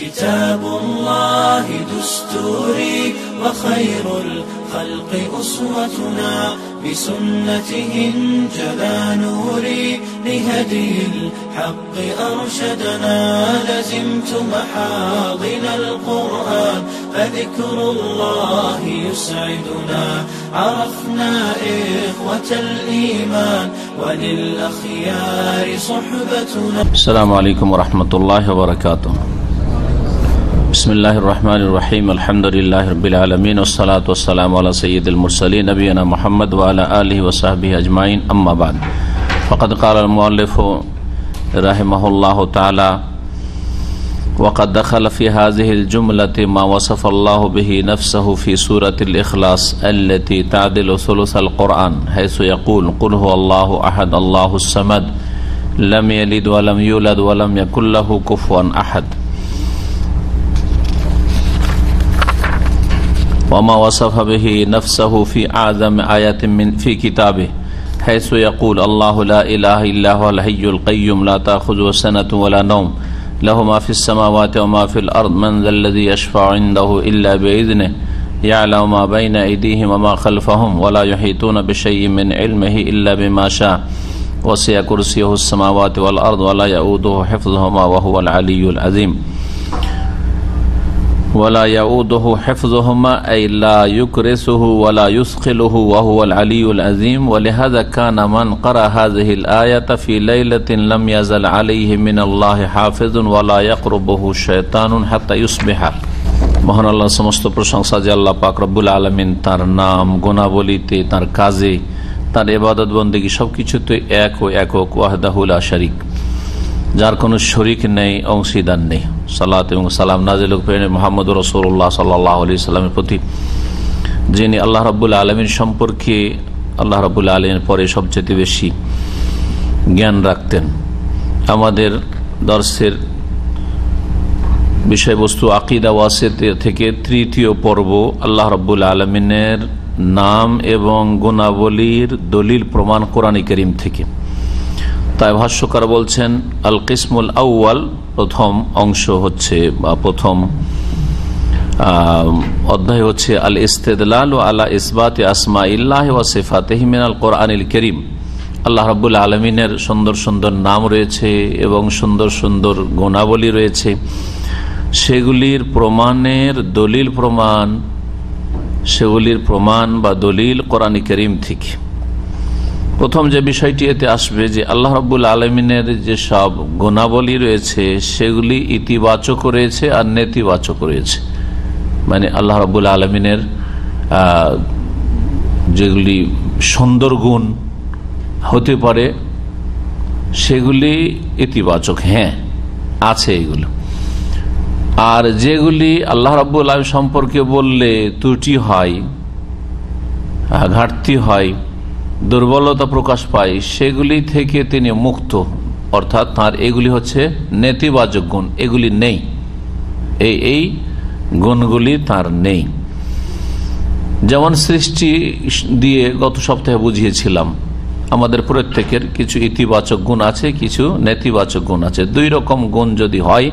كتاب الله دستوري وخير الخلق أسوتنا بسنته انجلى نوري لهدي الحق أرشدنا لزمت محاضن القرآن فذكر الله يسعدنا عرفنا إخوة الإيمان وللأخيار صحبتنا السلام عليكم ورحمة الله وبركاته. بسم الله الرحمن الرحيم الحمد لله رب العالمين والصلاة والسلام على سيد المرسلين نبينا محمد وعلى آله وصحبه أجمعين أما بعد فقد قال المؤلف رحمه الله تعالى وقد دخل في هذه الجملة ما وصف الله به نفسه في سورة الإخلاص التي تعدل ثلث القرآن حيث يقول قل هو الله أحد الله الصمد لم يلد ولم يولد ولم يكن له كفوا أحد وما وصف به نفسه في أعظم آية من في كتابه حيث يقول الله لا إله إلا هو الحي القيوم لا تأخذه سنة ولا نوم له ما في السماوات وما في الأرض من ذا الذي يشفع عنده إلا بإذنه يعلم ما بين أيديهم وما خلفهم ولا يحيطون بشيء من علمه إلا بما شاء وسع كرسيه السماوات والأرض ولا يؤوده حفظهما وهو العلي العظيم. ওয়ালা ইয়াউদহু হিফযুহুমা আই লা ইউকরিসুহু ওয়ালা ইউসখিলুহু ওয়া হুয়াল আলিউল আযীম ওয়া লিহাযা কানা মান ক্বারা হাযিহিল আয়াতা ফি লাইলাতিন লাম ইয়াযাল আলাইহি মিনাল্লাহি হাফিযুন ওয়ালা ইয়াকরুবুহু শাইতানুন হাত্তা মহান আল্লাহ, সমস্ত প্রশংসা যে আল্লাহ পাক রব্বুল আলমিন তার নাম গোনাবলিতে তার কাজে, তার এবাদত বন্দেগী সব কিছুতে এক ও একক ওয়াহদাহুল আশারিক যার কোনো শরিক নেই, অংশীদার নেই। সালাত এবং সালাম নাজিল মোহাম্মদ রসুল্লাহ সাল্লাহ আলি সাল্লামের প্রতি, যিনি আল্লাহ রাবুল্লা আলমীর সম্পর্কে আল্লাহ রাবুল্লা আলমের পরে সবচেয়ে বেশি জ্ঞান রাখতেন। আমাদের দর্শের বিষয়বস্তু আকিদা ওয়াসেতে থেকে তৃতীয় পর্ব আল্লাহ রব্বুল আলমিনের নাম এবং গুণাবলীর দলিল প্রমাণ কোরআন করিম থেকে। তাই ভাষ্যকার বলছেন, আল কিসমুল আউয়াল প্রথম অংশ হচ্ছে বা প্রথম অধ্যায় হচ্ছে, আল ইস্তেদলাল ও আল্লাহ ইসবাত আসমা ইল্লাহ ওয়াসিফাতহিমিন আল কোরআনিল করিম। আল্লাহ রাবুল আলমিনের সুন্দর সুন্দর নাম রয়েছে এবং সুন্দর সুন্দর গুণাবলী রয়েছে। সেগুলির প্রমাণের দলিল প্রমাণ, সেগুলির প্রমাণ বা দলিল কোরআন করিম থেকে। প্রথম যে বিষয়টি এতে আসবে যে আল্লাহ রব্বুল আলমিনের সব গুণাবলী রয়েছে, সেগুলি ইতিবাচক রয়েছে আর নেতিবাচক রয়েছে। মানে আল্লাহ রব্বুল আলমিনের যেগুলি সুন্দর গুণ হতে পারে, সেগুলি ইতিবাচক হ্যাঁ আছে এগুলো। আর যেগুলি আল্লাহ রব্বুল আলম সম্পর্কে বললে ত্রুটি হয় ঘাটতি হয় দুর্বলতা প্রকাশ পায়, সেগুলি থেকে তিনি মুক্ত। অর্থাৎ তার এগুলি হচ্ছে নেতিবাচক গুণ, এগুলি নেই। এই এই গুণগুলি তার নেই। যেমন সৃষ্টি দিয়ে গত সপ্তাহে বুঝিয়েছিলাম, আমাদের প্রত্যেকের কিছু ইতিবাচক গুণ আছে, কিছু নেতিবাচক গুণ আছে। দুই রকম গুণ যদি হয়,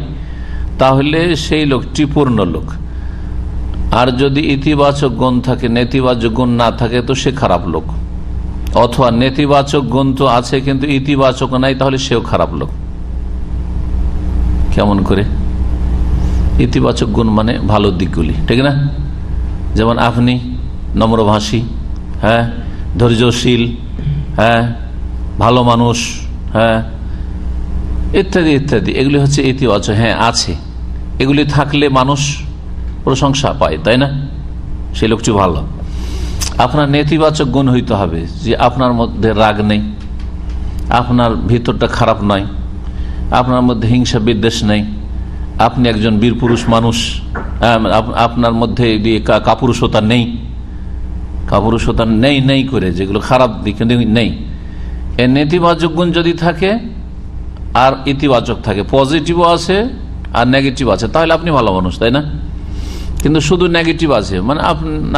তাহলে সেই লোকটি পূর্ণ লোক। আর যদি ইতিবাচক গুণ থাকে, নেতিবাচক গুণ না থাকে, তো সে খারাপ লোক। অথবা নেতিবাচক গুণ তো আছে কিন্তু ইতিবাচক নাই, তাহলে সেও খারাপ লোক। কেমন করে? ইতিবাচক গুণ মানে ভালো দিকগুলি, ঠিক না? যেমন আপনি নম্রভাষী হ্যাঁ? ধৈর্যশীল হ্যাঁ? ভালো মানুষ হ্যাঁ? ইত্যাদি ইত্যাদি। এগুলি হচ্ছে ইতিবাচক হ্যাঁ আছে। এগুলি থাকলে মানুষ প্রশংসা পায়, তাই না? সে লোকটি ভালো। আপনার নেতিবাচক গুণ হইতে হবে যে আপনার মধ্যে রাগ নেই, আপনার ভিতরটা খারাপ নয়, আপনার মধ্যে হিংসা বিদ্বেষ নেই, আপনি একজন বীর পুরুষ মানুষ আপনার মধ্যে কাপুরুষতা নেই কাপুরুষতা নেই নেই করে, যেগুলো খারাপ দিক নেই এ নেতিবাচক গুণ যদি থাকে, আর ইতিবাচক থাকে, পজিটিভও আছে, আর নেগেটিভ আছে, তাহলে আপনি ভালো মানুষ, তাই না? কিন্তু শুধু নেগেটিভ আছে। মানে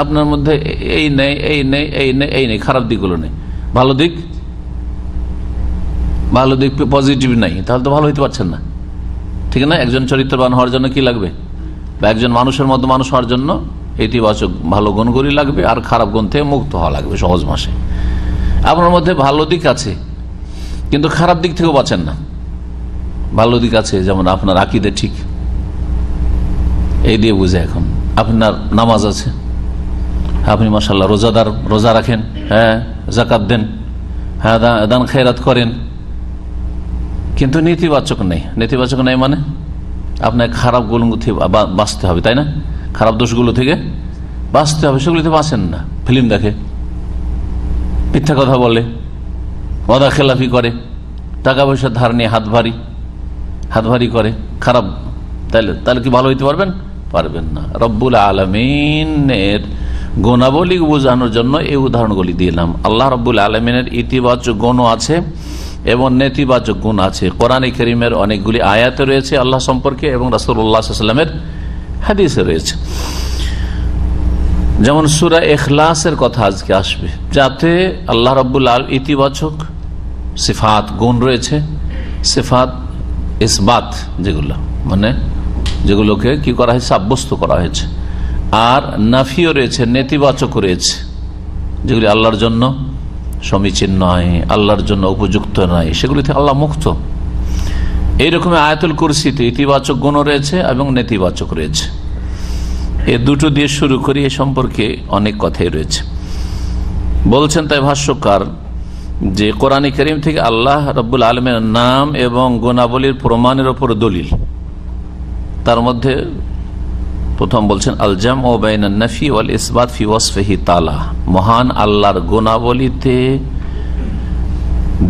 আপনার মধ্যে এই নেই এই নেই এই নেই এই নেই, খারাপ দিকগুলো নেই। ভালো দিক? ভালো দিক পজিটিভ নাই। তাহলে তো ভালো হইতে পারছেন না। ঠিক না? একজন চরিত্রবান হওয়ার জন্য কি লাগবে? বা একজন মানুষের মতো মানুষ হওয়ার জন্য ইতিবাচক ভালো গুণগুলি লাগবে, আর খারাপ গুণ থেকে মুক্ত হওয়া লাগবে সহজ মাসে। আপনার মধ্যে ভালো দিক আছে, কিন্তু খারাপ দিক থেকেও বাঁচেন না। ভালো দিক আছে, যেমন আপনার আকিদে ঠিক। এই দিয়ে বুঝে এখন। আপনার নামাজ আছে। আপনি মাসাল্লাহ রোজাদার, রোজা রাখেন হ্যাঁ জাকাত দেন হ্যাঁ দান খেরাত করেন। কিন্তু নেতিবাচক নেই। নেতিবাচক নেই মানে আপনার খারাপগুলো থেকে বাঁচতে হবে, তাই না? খারাপ দোষগুলো থেকে বাঁচতে হবে, সেগুলিতে বাঁচেন না। ফিল্ম দেখে, মিথ্যা কথা বলে মদা খেলাফি করে টাকা পয়সা ধার নিয়ে হাত ভারী হাত ভারী করে, খারাপ তাহলে তাহলে কি ভালো হইতে পারবেন? পারবেন না। রব্বুল আলমিনের গুণাবলী বোঝানোর জন্য এই উদাহরণগুলি দিলাম। আল্লাহ রব্বুল আলমিনের ইতিবাচক গুণও আছে এবং নেতিবাচক গুণ আছে। কোরআন করিমের অনেকগুলি আয়াতে রয়েছে আল্লাহ সম্পর্কে এবং রাসুল্লাহামের হাদিসে রয়েছে। যেমন সুরা এখলাসের কথা আজকে আসবে। যাতে আল্লাহ রব্বুল আল, ইতিবাচক সিফাত, গুণ রয়েছে। সিফাত, ইসবাত যেগুলো মানে যেগুলোকে কি করা হয়েছে? সাব্যস্ত করা হয়েছে। আর নাফিও রয়েছে, নেতিবাচক রয়েছে। যেগুলি আল্লাহর জন্য সমীচীন নয়, আল্লাহর জন্য উপযুক্ত নয়, সেগুলি থেকে আল্লাহ মুক্ত। এইরকম আয়াতুল কুরসিতে ইতিবাচক গুণ রয়েছে এবং নেতিবাচক রয়েছে। এ দুটো দিয়ে শুরু করি, এ সম্পর্কে অনেক কথাই রয়েছে। বলছেন তাই ভাষ্যকার যে, কোরআন করিম থেকে আল্লাহ রব্বুল আলমের নাম এবং গুণাবলীর প্রমাণের ওপর দলিল। তার মধ্যে প্রথম বলছেন আলজাম ও বাইনাফি ওয়াল ইসবাত ফি ওয়াসফেহি তালা। মহান আল্লাহর গুণাবলীতে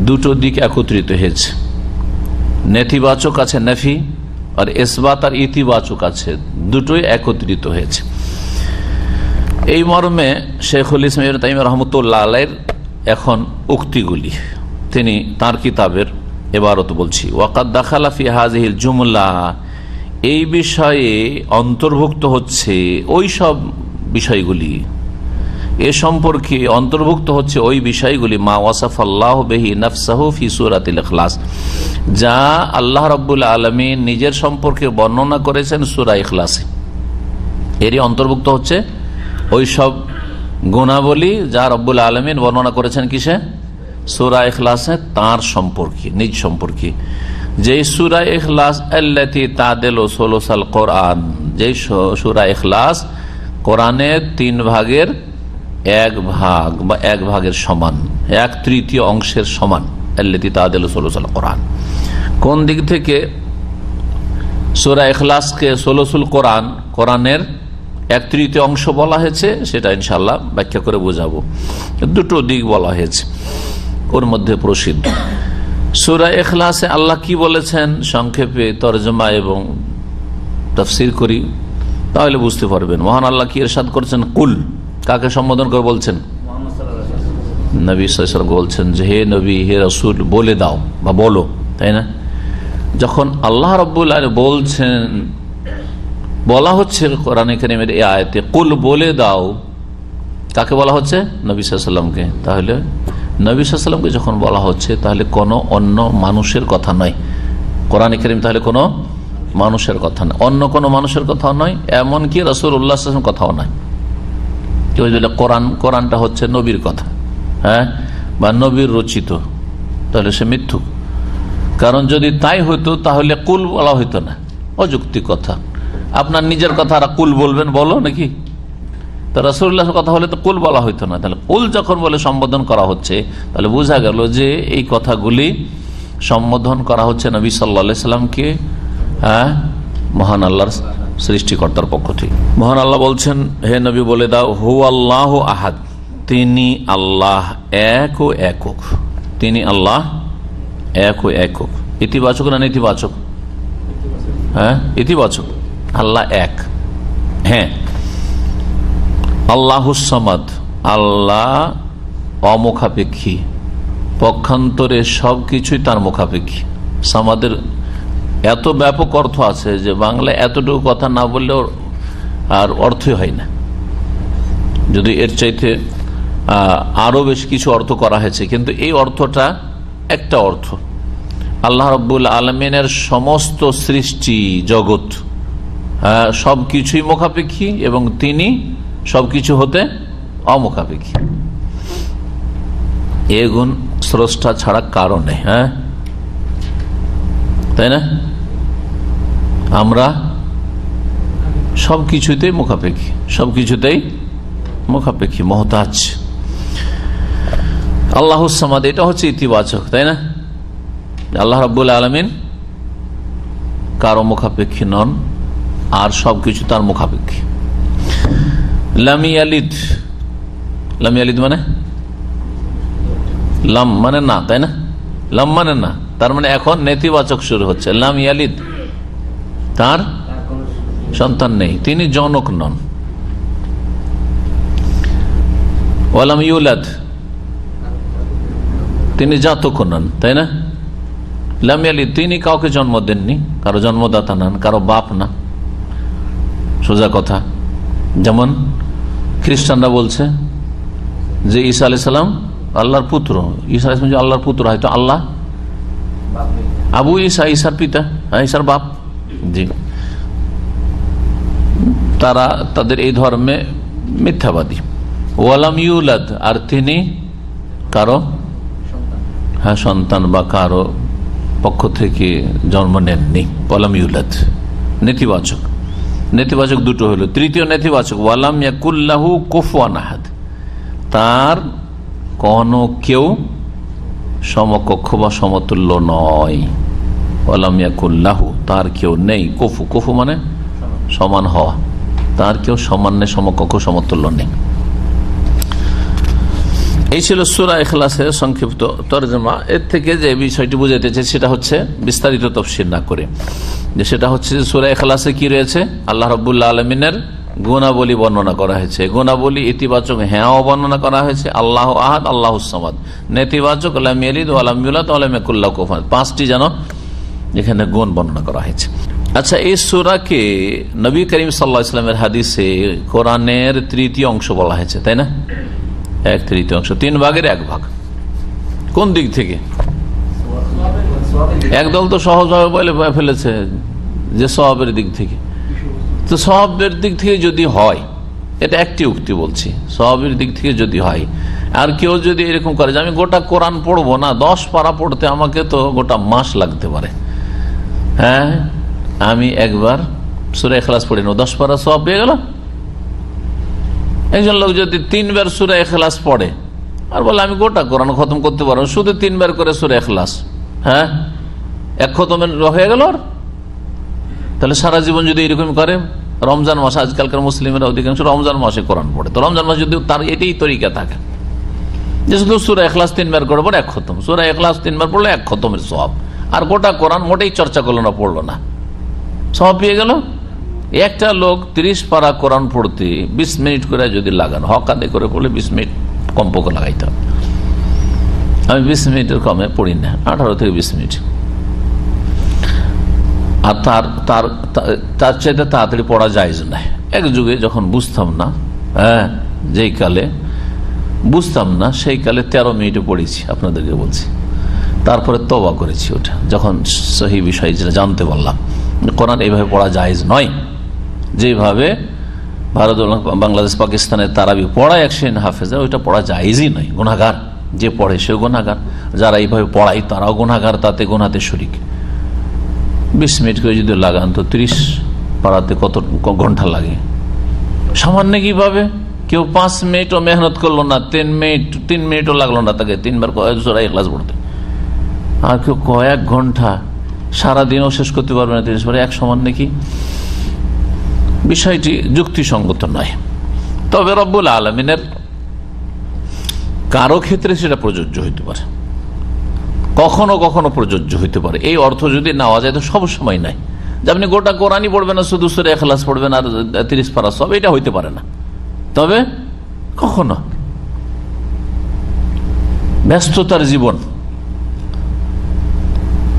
দুটো দিক একত্রিত হয়েছে। নেতিবাচক আছে নফি আর ইসবাত আর ইতিবাচক আছে, দুটোই একত্রিত হয়েছে। এই মর্মে শেখুল ইসলাম তাইম রহমতুল্লাহ আলের এখন উক্তিগুলি। তিনি তার কিতাবের এবারত বলছি, ওয়াকাদ দাখালাফি হাজিল জুমলা এই বিষয়ে অন্তর্ভুক্ত হচ্ছে ওই সব বিষয়গুলি। এ সম্পর্কে অন্তর্ভুক্ত হচ্ছে ওই বিষয়গুলি, মা ওয়াসাফ আল্লাহ বেহি নফসাহু ফি সুরাতিল ইখলাস, যা আল্লাহ রব্বুল আলমী নিজের সম্পর্কে বর্ণনা করেছেন সুরা ইখলাসে। এরই অন্তর্ভুক্ত হচ্ছে ওই সব গুণাবলী যা রব্বুল আলমিন বর্ণনা করেছেন কিসে? সুরা ইখলাসে তার সম্পর্কে, নিজ সম্পর্কে। যে সুরা সোলোসাল কোরআন যে সুরা এখলাস কোরআনের তিন ভাগের এক ভাগ বা এক ভাগের সমান, এক তৃতীয় অংশের সমান আল্লাতি তাদেল সোলোসাল কোরআন। কোন দিক থেকে সুরা ইখলাসকে সোলসুল কোরআন, কোরআনের এক তৃতীয় অংশ বলা হয়েছে, সেটা ইনশাল্লাহ ব্যাখ্যা করে বোঝাবো। দুটো দিক বলা হয়েছে, ওর মধ্যে প্রসিদ্ধ। সুরা এখলাসে আল্লাহ কি বলেছেন? সংক্ষেপে তরজমা এবং তফসির করি, তাহলে বুঝতে পারবেন। মহান আল্লাহ কি এরশাদ করছেন? কুল। কাকে সম্বোধন করে বলছেন? নবী সাল্লাম বলছেন যে, হে নবী, হে রসুল, বলে দাও বা বলো, তাই না? যখন আল্লাহ রব্বুল বলছেন, বলা হচ্ছে কোরআনে করিমের এই আয়তে, কুল বলে দাও কাকে বলা হচ্ছে? নবী সাল্লামকে তাহলে নবী সাল্লামকে যখন বলা হচ্ছে, তাহলে কোনো অন্য মানুষের কথা নয়। কোরআন করিম তাহলে কোনো মানুষের কথা নয়। অন্য কোনো মানুষের কথা নয়, এমনকি রসুল উল্লাহ কথাও নয়। কেউ যদি কোরআন, কোরআনটা হচ্ছে নবীর কথা হ্যাঁ? বা নবীর রচিত, তাহলে সে মিথ্যু কারণ যদি তাই হইতো, তাহলে কুল বলা হইতো না। অযুক্তি কথা। আপনার নিজের কথা আর কুল বলবেন বলো নাকি? তো রসুল্লাহ কথা হলে তো কুল বলা হইতো না। তাহলে কুল যখন বলে সম্বোধন করা হচ্ছে, তাহলে বোঝা গেল যে এই কথাগুলি সম্বোধন করা হচ্ছে নবী সাল্লা সাল্লামকে হ্যাঁ? মহান আল্লাহর সৃষ্টিকর্তার পক্ষ থেকে। মহান আল্লাহ বলছেন, হে নবী বলে দাও হু আল্লাহ আহাদ। তিনি আল্লাহ এক ও একক। তিনি আল্লাহ এক ও একক। ইতিবাচক না নেতিবাচক? হ্যাঁ? ইতিবাচক। আল্লাহ এক। হ্যাঁ। আল্লাহুসামাদ আল্লাহ অমুখাপেক্ষী। পক্ষান্তরে সব কিছুই তার মুখাপেক্ষী। সামাদের এত ব্যাপক অর্থ আছে যে বাংলায় এতটুকু কথা না বললেও আর অর্থই হয় না। যদি এর চাইতে আরও বেশ কিছু অর্থ করা হয়েছে, কিন্তু এই অর্থটা একটা অর্থ। আল্লাহ রব্বুল আলমিনের সমস্ত সৃষ্টি জগৎ সব কিছুই মুখাপেক্ষী এবং তিনি সবকিছু হতে অমুখাপেক্ষী। এ গুণ স্রষ্টা ছাড়া কারণে হ্যাঁ? তাই না? আমরা সব কিছুতেই মুখাপেক্ষী সব কিছুতেই মুখাপেক্ষী, মহতাজ। আল্লাহসামাদ এটা হচ্ছে ইতিবাচক, তাই না? আল্লাহ রাবুল আলমিন কারও মুখাপেক্ষী নন, আর সবকিছু তার মুখাপেক্ষী। লামি আলিদ লামি আলিদ মানে? লাম মানে না, তাই না? লাম মানে না, তার মানে এখন নেতিবাচক শুরু হচ্ছে। লাম ইয়ালিদ, তার সন্তান নেই, তিনি জনক নন। ওয়ালাম ইউলাদ, তিনি জাতক নন, তাই না? লামিয়ালি তিনি কাউকে জন্ম দেননি, কারও জন্মদাতা নন, কারও বাপ না। সোজা কথা। যেমন খ্রিস্টানরা বলছে যে ঈসা আলি সাল্লাম আল্লাহর পুত্র। ঈসা আলাইসলাম যে আল্লাহর পুত্র, হয়তো আল্লাহ। আবু ঈসা, ঈসার পিতা হ্যাঁ ঈসার বাপ। জি। তারা তাদের এই ধর্মে মিথ্যাবাদী। ওয়ালাম ইউলাদ, আর তিনি কারও? হ্যাঁ সন্তান বা কারও পক্ষ থেকে জন্ম নেননি। ওয়ালাম ইউলাদ, নেতিবাচক। নেতিবাচক দুটো হলো। তৃতীয় নেতিবাচক, ওয়ালাম ইয়াকুল্লাহু কুফওয়ান আহাদ। তার কোন কেউ সমকক্ষ বা সমতুল্য নয়। ওয়ালাম ইয়াকুল্লাহু তার কেউ নেই। কফু কফু মানে সমান হওয়া। তার কেউ সমান নেই, সমকক্ষ, সমতুল্য নেই। এই ছিল সুরা এখলাসের সংক্ষিপ্ত তর্জমা। এর থেকে যে বিষয়টি বুঝাইতেছে সেটা হচ্ছে বিস্তারিত তফসিল না করে। যে সেটা হচ্ছে যে সুরা এখলাসে কি রয়েছে? আল্লাহ রবুল্লা আলমিনের গুণাবলী বর্ণনা করা হয়েছে। গুণাবলী ইতিবাচক হ্যাঁ বর্ণনা করা হয়েছে। আল্লাহ আহাদ, আল্লাহ সামাদ। নেতিবাচক পাঁচটি যেন এখানে গুণ বর্ণনা করা হয়েছে। আচ্ছা এই সুরাকে নবী করিম সাল্লা ইসলামের হাদিসে কোরআনের তৃতীয় অংশ বলা হয়েছে, তাই না? এক তৃতীয়াংশ, তিন ভাগের এক ভাগ। কোন দিক থেকে? একদল তো সহজভাবে বলে ফেলেছে যে সবের দিক থেকে। তো সবের দিক থেকে যদি হয়, এটা একটি উক্তি বলছি সবের দিক থেকে যদি হয়, আর কেউ যদি এরকম করে যে আমি গোটা কোরআন পড়ব না, দশ পারা পড়তে আমাকে তো গোটা মাস লাগতে পারে। হ্যাঁ আমি একবার সুরে এখলাস পড়ে না দশ পারা সব পেয়ে গেল একজন লোক যদি তিনবার সুরে এখলাস পড়ে, আর বলে, আমি গোটা কোরআন খতম করতে পারব শুধু তিনবার করে সুরে এখলাস হ্যাঁ? এক খতমের হয়ে গেল তাহলে সারা জীবন যদি এরকম করে, রমজান মাসে, আজকালকার মুসলিমের অধিকাংশ রমজান মাসে কোরআন পড়ে। তো রমজান মাসে যদি তার এটাই তরিকা থাকে, যে শুধু সুরা এখলাস তিনবার করে পরে এক খতম। সুরা এখলাস তিনবার পড়লে এক খতমের সব আর গোটা কোরআন মোটেই চর্চা করল না, পড়ল না। সব পেয়ে গেল? একটা লোক তিরিশ পারা কোরআন পড়তে বিশ মিনিট করে যদি লাগান হকানে করে পড়লে বিশ মিনিট কমপক্ষে লাগাইতে হবে। আমি বিশ মিনিটের কমে পড়ি না, আঠারো থেকে বিশ মিনিট। আর তার তার তার চাইতে তাড়াতাড়ি পড়া যায় না। এক যুগে যখন বুঝতাম না হ্যাঁ যেই কালে, বুঝতাম না, সেই কালে তেরো মিনিটে পড়েছি, আপনাদেরকে বলছি। তারপরে তবা করেছি ওটা, যখন সহি বিষয় জানতে পারলাম, কোরআন এইভাবে পড়া যায় নয়। যেভাবে ভারত বাংলাদেশ পাকিস্তানের তারাবি পড়ায় একশন হাফেজা ওইটা পড়া যায়জই নয় গুণাগার যে পড়ে সেও গুণাগার যারা এইভাবে পড়ায়, তারাও গুণাগার তাতে গোনাতে শরিক। বিশ মিনিট করে যদি লাগান, তো ত্রিশ পাড়াতে কত ঘণ্টা লাগে? সামান্য কীভাবে? কেউ পাঁচ মিনিটও মেহনত করল না, তিন মিনিট, তিন মিনিটও লাগল না তাকে, তিনবার সোরা এখলাস পড়তে। আর কেউ কয়েক ঘণ্টা সারাদিনও শেষ করতে পারবে না, তিরিশ এক সমান নাকি বিষয়টি যুক্তিসঙ্গত নয়। তবে রব্বুল আলমিনের কারও ক্ষেত্রে সেটা প্রযোজ্য হইতে পারে। কখনো কখনো প্রযোজ্য হইতে পারে। এই অর্থ যদি নেওয়া যায় তো সব সময় নাই। যে আপনি গোটা কোরআনই পড়বেন না, শুধু সুরে এখলাস পড়বেন আর তিরিশ পারা সব, এটা হইতে পারে না। তবে কখনো ব্যস্ততার জীবন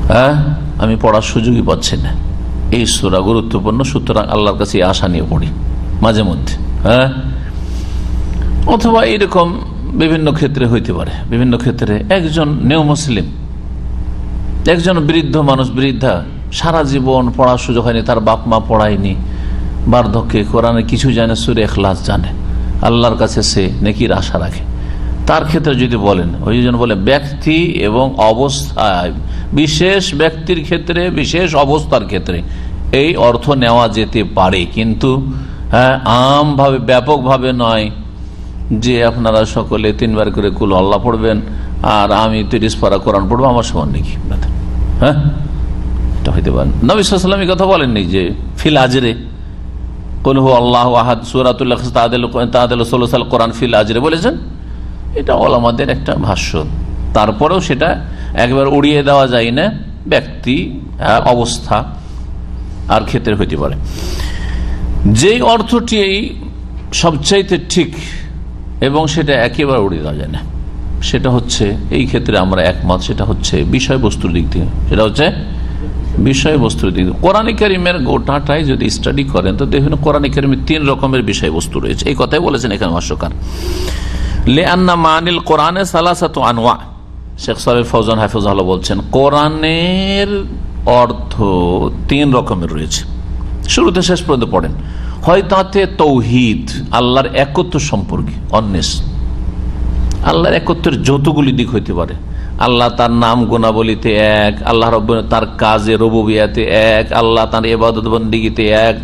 হ্যাঁ আমি পড়ার সুযোগই পাচ্ছি না। এই সুরা গুরুত্বপূর্ণ, সুতরাং আল্লাহর কাছে আশা নিয়ে পড়ি, মাঝে মধ্যে হ্যাঁ? অথবা এরকম বিভিন্ন ক্ষেত্রে হইতে পারে, বিভিন্ন ক্ষেত্রে একজন নেও মুসলিম একজন বৃদ্ধ মানুষ, বৃদ্ধা, সারা জীবন পড়ার সুযোগ হয়নি, তার বাপ মা পড়ায়নি, বার্ধক্যে কোরআনে কিছু জানে, সুরে এখলাস জানে, আল্লাহর কাছে সে নেকির আশা রাখে। তার ক্ষেত্রে যদি বলেন, ওই জন্য বলে ব্যক্তি এবং অবস্থায়, বিশেষ ব্যক্তির ক্ষেত্রে, বিশেষ অবস্থার ক্ষেত্রে, এই অর্থ নেওয়া যেতে পারে। কিন্তু হ্যাঁ আমভাবে, ব্যাপকভাবে নয় যে আপনারা সকলে তিনবার করে কুল আল্লাহ পড়বেন, আর আমি তিরিশ পারা কোরআন পড়ব, আমার সমান নাকি হ্যাঁ? নবিসাম কথা বলেননি যে, ফিল আজরে। আল্লাহ আহাদ সুরাতুল্লাহ ফিল বলেছেন? এটা ওলামাদের একটা ভাষ্য। তারপরেও সেটা একবার উড়িয়ে দেওয়া যায় না, ব্যক্তি অবস্থা আর ক্ষেত্রে হইতে পারে। যেই অর্থটি এই সবচাইতে ঠিক এবং সেটা একেবারে উড়িয়ে দেওয়া যায় না, সেটা হচ্ছে এই ক্ষেত্রে আমরা একমত, সেটা হচ্ছে বিষয়বস্তুর দিক থেকে সেটা হচ্ছে বিষয়বস্তুর দিক কোরআন করিমের গোটাটাই যদি স্টাডি করেন, তো দেখুন কোরআন করিমের তিন রকমের বিষয়বস্তু রয়েছে। এই কথাই বলেছেন এখানে ভাষ্যকার। লে আন্না মানিল কোরআনে সালাসাত আনোয়া শেখ সালের ফৌজান হাফিজ বলছেন, কোরআনের অর্থ তিন রকমের রয়েছে। শুরুতে শেষ পর্যন্ত পড়েন। হয় তাতে তৌহিদ, আল্লাহর একত্র সম্পর্কে অন্বেষ আল্লাহর একত্রের যতগুলি দিক হইতে পারে। আল্লাহ তার নাম গুণাবলিতে এক, আল্লাহ রব তার কাজে রবুবিয়াতে এক, আল্লাহ তার এবাদত বন্দিগিতে এক।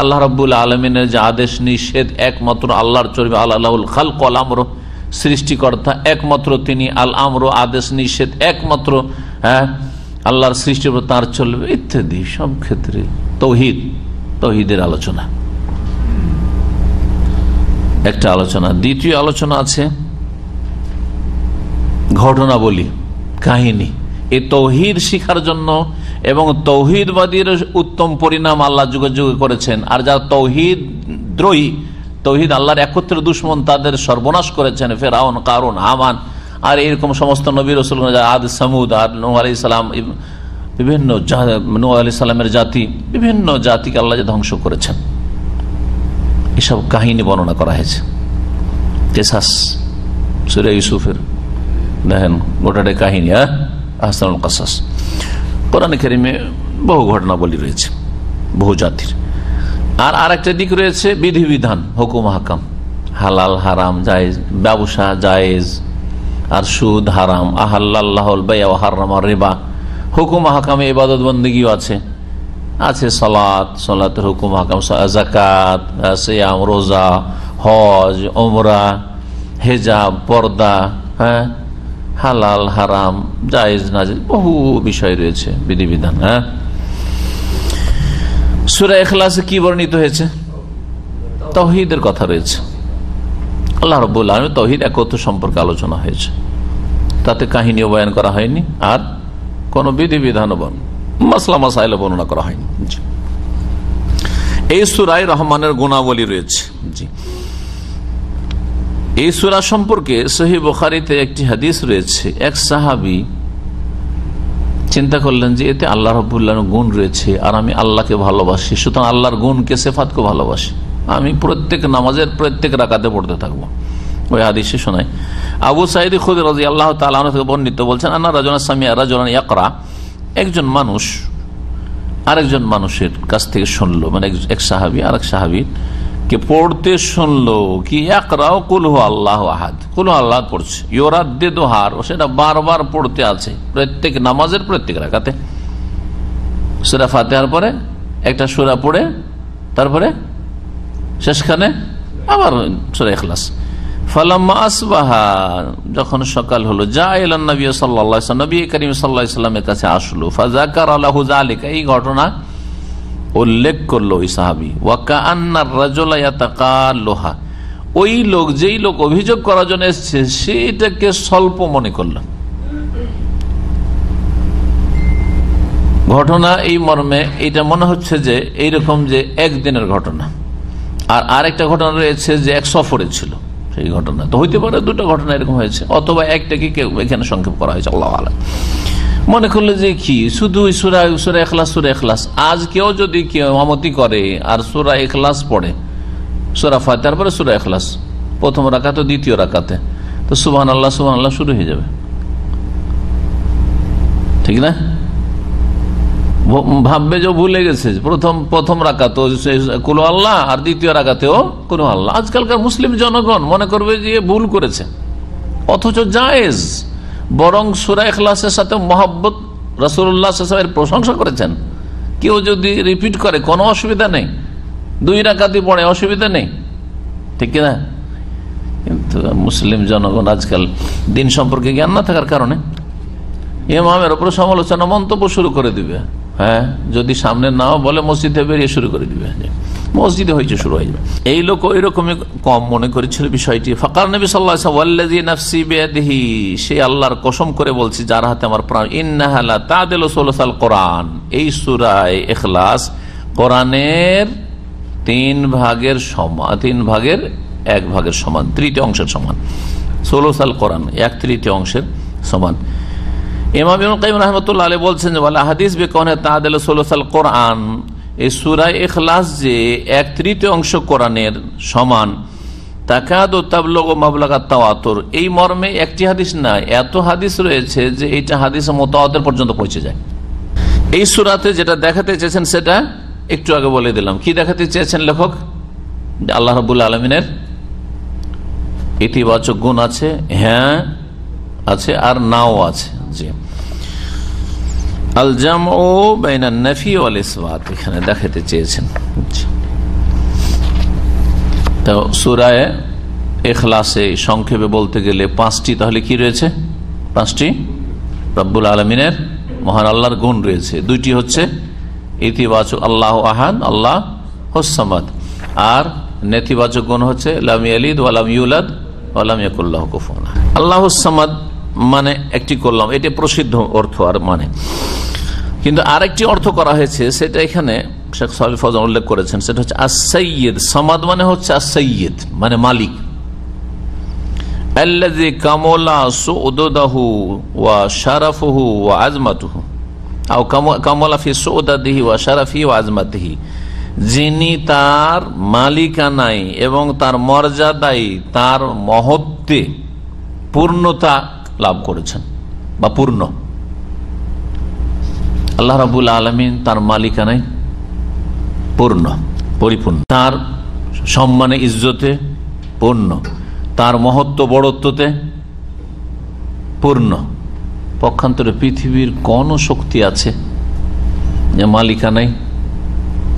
আল্লাহ রব্বুল আলমিনের যে আদেশ নিষেধ, একমাত্র আল্লাহর চর্বি আল্লাহুল খাল কলামর সৃষ্টিকর্তা, একমাত্র তিনি আল আমর আদেশ নিষেধ, একমাত্র হ্যাঁ আল্লাহর সৃষ্টির তার চলবে, ইত্যাদি, সব ক্ষেত্রে তৌহিদ, তৌহিদের আলোচনা। একটা আলোচনা, দ্বিতীয় আলোচনা আছে ঘটনা বলি কাহিনী। এই তৌহিদ শিখার জন্য এবং তৌহিদবাদীর উত্তম পরিণাম আল্লাহ যুগে যুগে করেছেন। আর যারা তৌহিদ দ্রোহী তৌহিদ আল্লাহর একত্রে দুশ্মন তাদের সর্বনাশ করেছেন, ফেরাউন কারণ হামান, আর এরকম সমস্ত নবী রসুল আদ সামুদ আর নৌ আলি বিভিন্ন নৌ আলি জাতি, বিভিন্ন জাতিকে আল্লাহ যে ধ্বংস করেছেন। এসব কাহিনী বর্ণনা করা হয়েছে। কেসাস, সুরে ইউসুফের, দেখেন গোটাটাই কাহিনী হ্যাঁ? আহসানুল কাসাস। কোরআন কেরিমে বহু ঘটনাবলী রয়েছে, বহু জাতির। আর আরেকটা দিক রয়েছে বিধিবিধান, হুকুম হাকাম। হালাল, হারাম, জায়েজ, ব্যবসা, জায়েজ, আর সুদ, হারাম। আহাল্লাহ হারাম রেবা। হুকুম হাকামে ইবাদত বন্দীও আছে। আছে সলাত, সলাতের হুকুম হাকাম জাকাত সিয়াম, রোজা, হজ ওমরা হেজাব, পর্দা হ্যাঁ? হালাল, হারাম, জায়েজ নাজেজ বহু বিষয় রয়েছে বিধিবিধান হ্যাঁ? সুরা এখলাসে কি বর্ণিত হয়েছে? তহিদের কথা রয়েছে। আল্লাহ রব্বুল আলম তহিদ একত্র সম্পর্কে আলোচনা হয়েছে। তাতে কাহিনীও বয়ান করা হয়নি, আর কোন বিধিবিধান মাসলা মাসাইল বর্ণনা করা হয়নি। এই সুরাই রহমানের গুণাবলী রয়েছে। জি। এই সুরা সম্পর্কে সহি বখারিতে একটি হাদিস রয়েছে, এক সাহাবি চিন্তা করলেন যে এতে আল্লাহ রবুল্লাহ গুণ রয়েছে আর আমি আল্লাহকে ভালোবাসি, সুতরাং আল্লাহর গুণকে, সেফাতকে ভালোবাসি। আমি প্রত্যেক নামাজের প্রত্যেক রাকাতে পড়তে থাকব। ওই হাদিসে শোনায়, আবু সাইদি খুদ রাজি আল্লাহ তালা থেকে বর্ণিত বলছেন, আন্না রাজনা সামিয়া রাজন ইয়াকরা। একজন মানুষ, আরেকজন মানুষের কাছ থেকে শুনলো মানে এক সাহাবি, আরেক সাহাবি কে পড়তে শুনলো, কি একরাও কুলহু আল্লাহ আহাদ। কুলহু আল্লাহ পড়ছে। ইয়োরাদ্দে দোহার সেটা বারবার পড়তে আছে, প্রত্যেক নামাজের প্রত্যেক রাখাতে সুরা ফাতেহার পরে একটা সুরা পড়ে, তারপরে শেষখানে আবার সুরা এখলাস ফালাম্মা আসবাহা, যখন সকাল হলো, যা এলান নবী সাল্লা নবী করিম ইসলামের কাছে আসলো ফাজাকার আল্লাহ আলিকা এই ঘটনা উল্লেখ করল ওই সাহাবি। ওয়াকা আন্নার রাজোলাহা ওই লোক, যেই লোক অভিযোগ করার জন্য এসছে সেটাকে স্বল্প মনে করল। ঘটনা এই মর্মে এটা মনে হচ্ছে যে এইরকম যে একদিনের ঘটনা। আর আরেকটা ঘটনা রয়েছে যে এক সফরে ছিল সেই ঘটনা। তো হইতে পারে দুটো ঘটনা এরকম হয়েছে, অথবা একটাকে কেউ এখানে সংক্ষেপ করা হয়েছে, আল্লাহ আলম। মনে করলে যে কি? শুধু সুরা সুরা এখলাস সুরা এখলাস আজ কেউ যদি কেউ আমতি করে, আর সুরা এখলাস পড়ে, সুরা ফায় তারপরে সুরা এখলাস প্রথম রাখাতে দ্বিতীয় রাখাতে তো সুবাহ আল্লাহ সুবাহ আল্লাহ শুরু হয়ে যাবে। ঠিক না? ভাববে যে ভুলে গেছে। প্রথম প্রথম রাখাতো কুলো আল্লাহ, আর দ্বিতীয় রাখাতেও কোনো আল্লাহ। আজকালকার মুসলিম জনগণ মনে করবে যে ভুল করেছে। অথচ জায়েজ। বরং সুরা এখলাসের সাথে মহাব্বত রসুল্লাহামের প্রশংসা করেছেন। কেউ যদি রিপিট করে, কোনো অসুবিধা নেই। দুই রাকাতি পড়ে, অসুবিধা নেই। ঠিক না কিন্তু মুসলিম জনগণ আজকাল দিন সম্পর্কে জ্ঞান না থাকার কারণে ইমামের ওপর সমালোচনা, মন্তব্য শুরু করে দিবে। হ্যাঁ যদি সামনে নাও বলে মসজিদে বেরিয়ে শুরু করে দিবে। মসজিদে হয়েছে শুরু হয়ে যাবে। এই লোক ওই রকমই কম মনে করেছিল বিষয়টি। ফাকার নবী সাল্লাহি বেদিহি সে আল্লাহর কসম করে বলছি, যার হাতে আমার প্রাণ। ইন্নাহালা তাদেল সোলসাল কোরআন এই সুরায় এখলাস কোরআনের তিন ভাগের সমান, তিন ভাগের এক ভাগের সমান, তৃতীয় অংশের সমান। ষোলো সাল কোরআন, এক তৃতীয় অংশের সমান। ইমাম কাইম রহমতুল্লাহ বলছেন যে বলে হাদিস বেকনে তাহলে ষোলো সাল কোরআন এই সুরাই এখলাস যে এক তৃতীয় অংশ কোরআনের সমান, তাকাদ ও তাবলগ তাওয়াতর, এই মর্মে একটি হাদিস না, এত হাদিস রয়েছে যে এইটা হাদিস মোতাওয়াতের পর্যন্ত পৌঁছে যায়। এই সুরাতে যেটা দেখাতে চেয়েছেন সেটা একটু আগে বলে দিলাম। কি দেখাতে চেয়েছেন লেখক? আল্লাহ রবুল্লা আলমিনের ইতিবাচক গুণ আছে হ্যাঁ আছে, আর নাও আছে। জি। এখানে দেখাতে চেয়েছেন। তো সুরায় এখলাসে সংক্ষেপে বলতে গেলে পাঁচটি, তাহলে কি রয়েছে? পাঁচটি? রব্বুল আলমিনের মহান আল্লাহর গুণ রয়েছে। দুইটি হচ্ছে ইতিবাচক আল্লাহ আহান আল্লাহ হোসামাদ আর নেতিবাচক গুণ হচ্ছে আলিদ আল্লাহ মানে একটি করলাম এটি প্রসিদ্ধ অর্থ আর মানে। কিন্তু আরেকটি অর্থ করা হয়েছে, সেটা এখানে শেখ সাহেব উল্লেখ করেছেন, সেটা হচ্ছে আসৈয়দ সমাদ মানে হচ্ছে আসৈয়দ মানে মালিক। ওয়া শারাফহু আজমাতুহু শারাফি যিনি তার মালিকানাই এবং তার মর্যাদাই তার মহত্বে পূর্ণতা লাভ করেছেন, বা পূর্ণ। আল্লাহ রাবুল আলমিন তার মালিকানায় পূর্ণ, পরিপূর্ণ। তার সম্মানে, ইজ্জতে পূর্ণ। তার মহত্ব, বড়ত্বতে পূর্ণ। পক্ষান্তরে পৃথিবীর কোন শক্তি আছে যে মালিকানায়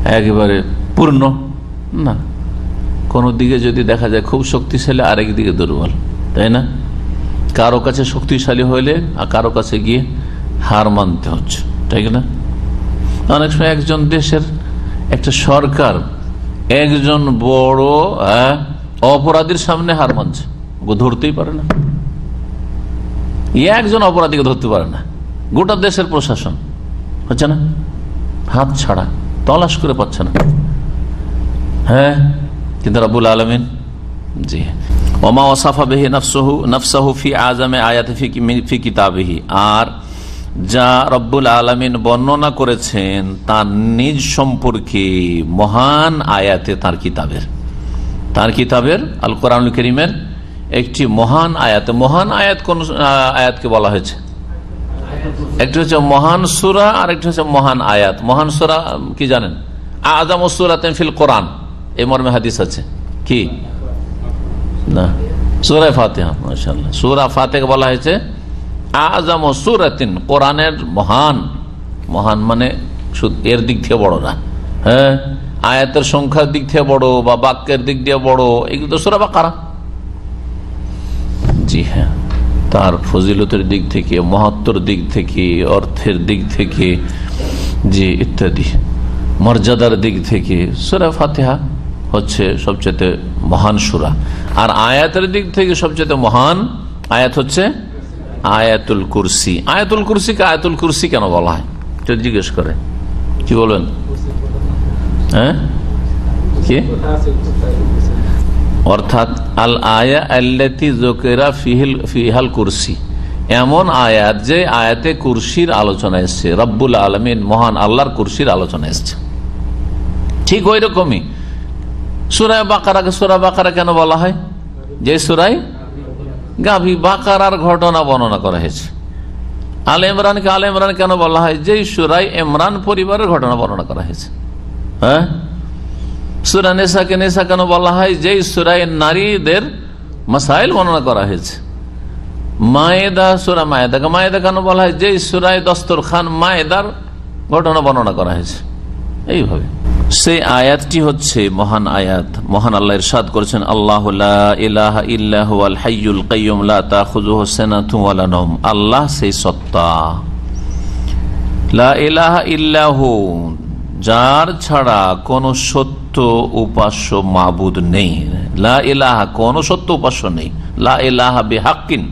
একেবারে পূর্ণ? না। কোনো দিকে যদি দেখা যায় খুব শক্তিশালী, আরেক দিকে দুর্বল, তাই না? কারও কাছে শক্তিশালী হইলে আর কারও কাছে গিয়ে হার মানতে হচ্ছে। তাই না? অনেক সময় একজন দেশের একটা সরকার একজন বড় অপরাধীর সামনে হার মানছে। ধরতেই পারে না। একজন অপরাধীকে ধরতে পারে না। গোটা দেশের প্রশাসন। হচ্ছে না? হাত ছাড়া, তলাশ করে পাচ্ছে না। হ্যাঁ? কিন্তু রাবুল আলমিন, জি। ওমা ওসাফা বেহি নফসহু, নফসাহু ফি আজমে আয়াত ফি কিতাবিহি। আর যা রব্বুল আলমিন বর্ণনা করেছেন তার নিজ সম্পর্কে মহান আয়াতে তার কিতাবের। তার কিতাবের আল কোরআন করিমের একটি মহান আয়াতে। মহান আয়াত কোন আয়াতকে বলা হয়েছে? একটি হচ্ছে মহান সুরা আর একটি হচ্ছে মহান আয়াত। মহান সুরা কি জানেন? আজম সুরাত ফিল কোরআন। এই মর্মে হাদিস আছে। কি? না। সুরা ফাতেহা মাসাল্লাহ সুরা ফাতেহ বলা হয়েছে আজম সুরাতিন, কোরআনের মহান মহান মানে এর দিক থেকে বড় না হ্যাঁ? আয়াতের সংখ্যার দিক থেকে বড় বা বাক্যের দিক দিয়ে বড়, এগুলো তো সুরা বাকারা। জি হ্যাঁ তার ফজিলতের দিক থেকে মহাত্মর দিক থেকে, অর্থের দিক থেকে, জি ইত্যাদি। মর্যাদার দিক থেকে, সুরা ফাতেহা হচ্ছে সবচেয়ে মহান সুরা। আর আয়াতের দিক থেকে সবচেয়ে মহান আয়াত হচ্ছে আয়াতুল কুরসি। আয়াতুল কুরসিকে আয়াতুল কুরসি কেন বলা হয়? কেউ জিজ্ঞেস করে। কি বলবেন? হ্যাঁ? কি? অর্থাৎ, আল আয়া আল্লাতি জোকেরা ফিহিল, ফিহাল কুরসি। এমন আয়াত যে আয়াতে কুরসির আলোচনা এসছে। রব্বুল আলমিন মহান আল্লাহর কুরসির আলোচনা এসছে। ঠিক ওই রকমই। সুরায় বাকারাকে সুরা বাকারা কেন বলা হয়? যে সুরাই গাভী বাকারার ঘটনা বর্ণনা করা হয়েছে। আল ইমরানকে আল ইমরান কেন বলা হয়? যে সুরাই ইমরান পরিবারের ঘটনা বর্ণনা করা হয়েছে। হ্যাঁ? সুরা নেশাকে নেশা কেন বলা হয়? যে সুরাই নারীদের মাসাইল বর্ণনা করা হয়েছে। মায়েদা সুরা মায়েদাকে মায়েদা কেন বলা হয়? যে সুরাই দস্তর খান মায়েদার ঘটনা বর্ণনা করা হয়েছে। এইভাবে। সেই আয়াতটি হচ্ছে মহান আয়াত, মহান আল্লাহ ইরশাদ করেছেন, আল্লাহ আল্লাহ সেই সত্তা। ইল্লাহু যার ছাড়া কোন সত্য উপাস্য মাবুদ নেই। লা ইলাহা কোন সত্য উপাস্য নেই। লা ইলাহা বেহাক্কিন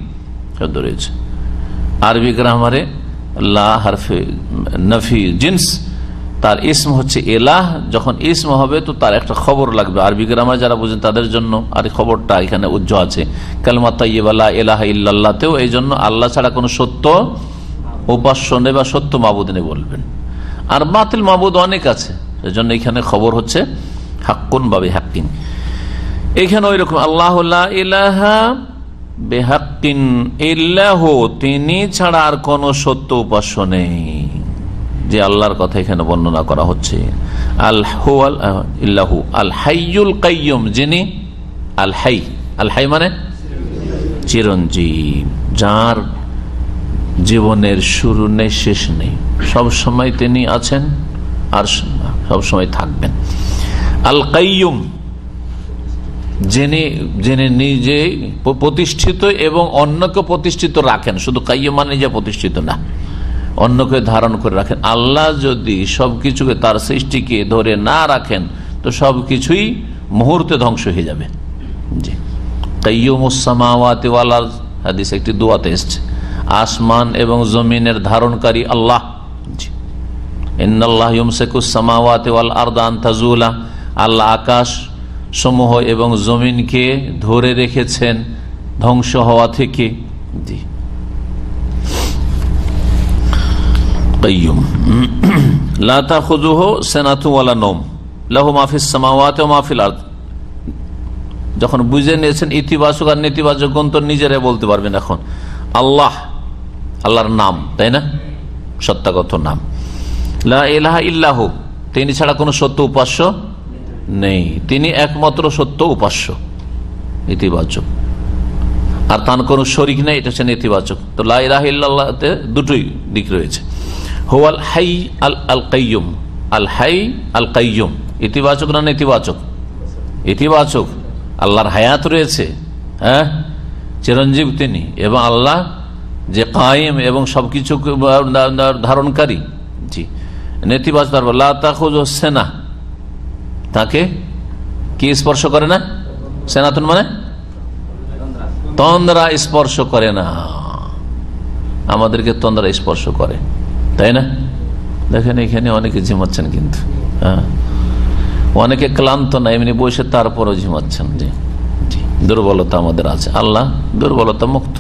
শব্দ রয়েছে আরবি গ্রামারে লা হারফে নফি জিন্স তার ইসম হচ্ছে এলাহ, যখন ইসম হবে তো তার একটা খবর লাগবে। আরবি গ্রামার যারা বুঝেন তাদের জন্য আর খবরটা এখানে উজ্জ্ব আছে। কালমা তাইবাল্লাহ এলাহ ইল্লাহতেও এই জন্য আল্লাহ ছাড়া কোনো সত্য উপাস্য নেই বা সত্য মাবুদ নেই বলবেন। আর বাতিল মাবুদ অনেক আছে এই সেজন্য এখানে খবর হচ্ছে হাক্কুন বা বেহাক্কিন। এখানে ওই রকম আল্লাহ ইলাহা বেহাক্কিন ইল্লাহ, তিনি ছাড়া আর কোন সত্য উপাস্য নেই। যে আল্লাহর কথা এখানে বর্ণনা করা হচ্ছে। আল ইল্লাহু, আল হাইয়ুল কাইয়ুম, যিনি আল হাই আল হাই মানে চিরঞ্জীব, যার জীবনের শুরু নেই, শেষ নেই। সব সময় তিনি আছেন আর সব সময় থাকবেন। আল কাইয়ুম, যিনি যিনি নিজে প্রতিষ্ঠিত এবং অন্যকে প্রতিষ্ঠিত রাখেন। শুধু কাইয়ুম মানে যে প্রতিষ্ঠিত না। অন্যকে ধারণ করে রাখেন। আল্লাহ যদি সবকিছুকে তার সৃষ্টিকে ধরে না রাখেন, তো সবকিছুই মুহূর্তে ধ্বংস হয়ে যাবে। জি। কাইয়ুমুসামাওয়াতিওয়ালার হাদিস একটি দোয়াতে এসছে। আসমান এবং জমিনের ধারণকারী আল্লাহ। জি। ইন্নাল্লাহ ইউমসেকুসামাওয়াতিওয়াল আরদান তাজুলা, আল্লাহ আকাশ সমূহ এবং জমিনকে ধরে রেখেছেন ধ্বংস হওয়া থেকে। জি। যখন বুঝে নিয়েছেন ইতিবাচক আর নেতিবাচক তো নিজেরাই বলতে পারবেন এখন, আল্লাহ, আল্লাহর নাম, তাই না? সত্যাগত নাম। লাহা ইল্লাহ, তিনি ছাড়া কোনো সত্য উপাস্য নেই। তিনি একমাত্র সত্য উপাস্য, ইতিবাচক। আর তার কোন শরিক নেই, এটা হচ্ছে নেতিবাচক। তো লাহ ইল্লাহতে দুটোই দিক রয়েছে। হোয়াল হাই আল আল কাইয়ুম আল হাই আল কাইয়ুম ইতিবাচক না নেতিবাচক? ইতিবাচক। আল্লাহর হায়াত রয়েছে হ্যাঁ? চিরঞ্জীব তিনি এবং আল্লাহ যে কায়েম এবং সবকিছু ধারণকারী। জি। নেতিবাচক সেনা। তাকে কি স্পর্শ করে না? সেনাতন মানে? তন্দ্রা স্পর্শ করে না। আমাদেরকে তন্দ্রা স্পর্শ করে। তাই না? দেখেন এখানে অনেকে ঝিমাচ্ছেন কিন্তু হ্যাঁ? অনেকে ক্লান্ত না, এমনি বসে তারপরও ঝিমাচ্ছেন, জি দুর্বলতা আমাদের আছে। আল্লাহ দুর্বলতা মুক্ত।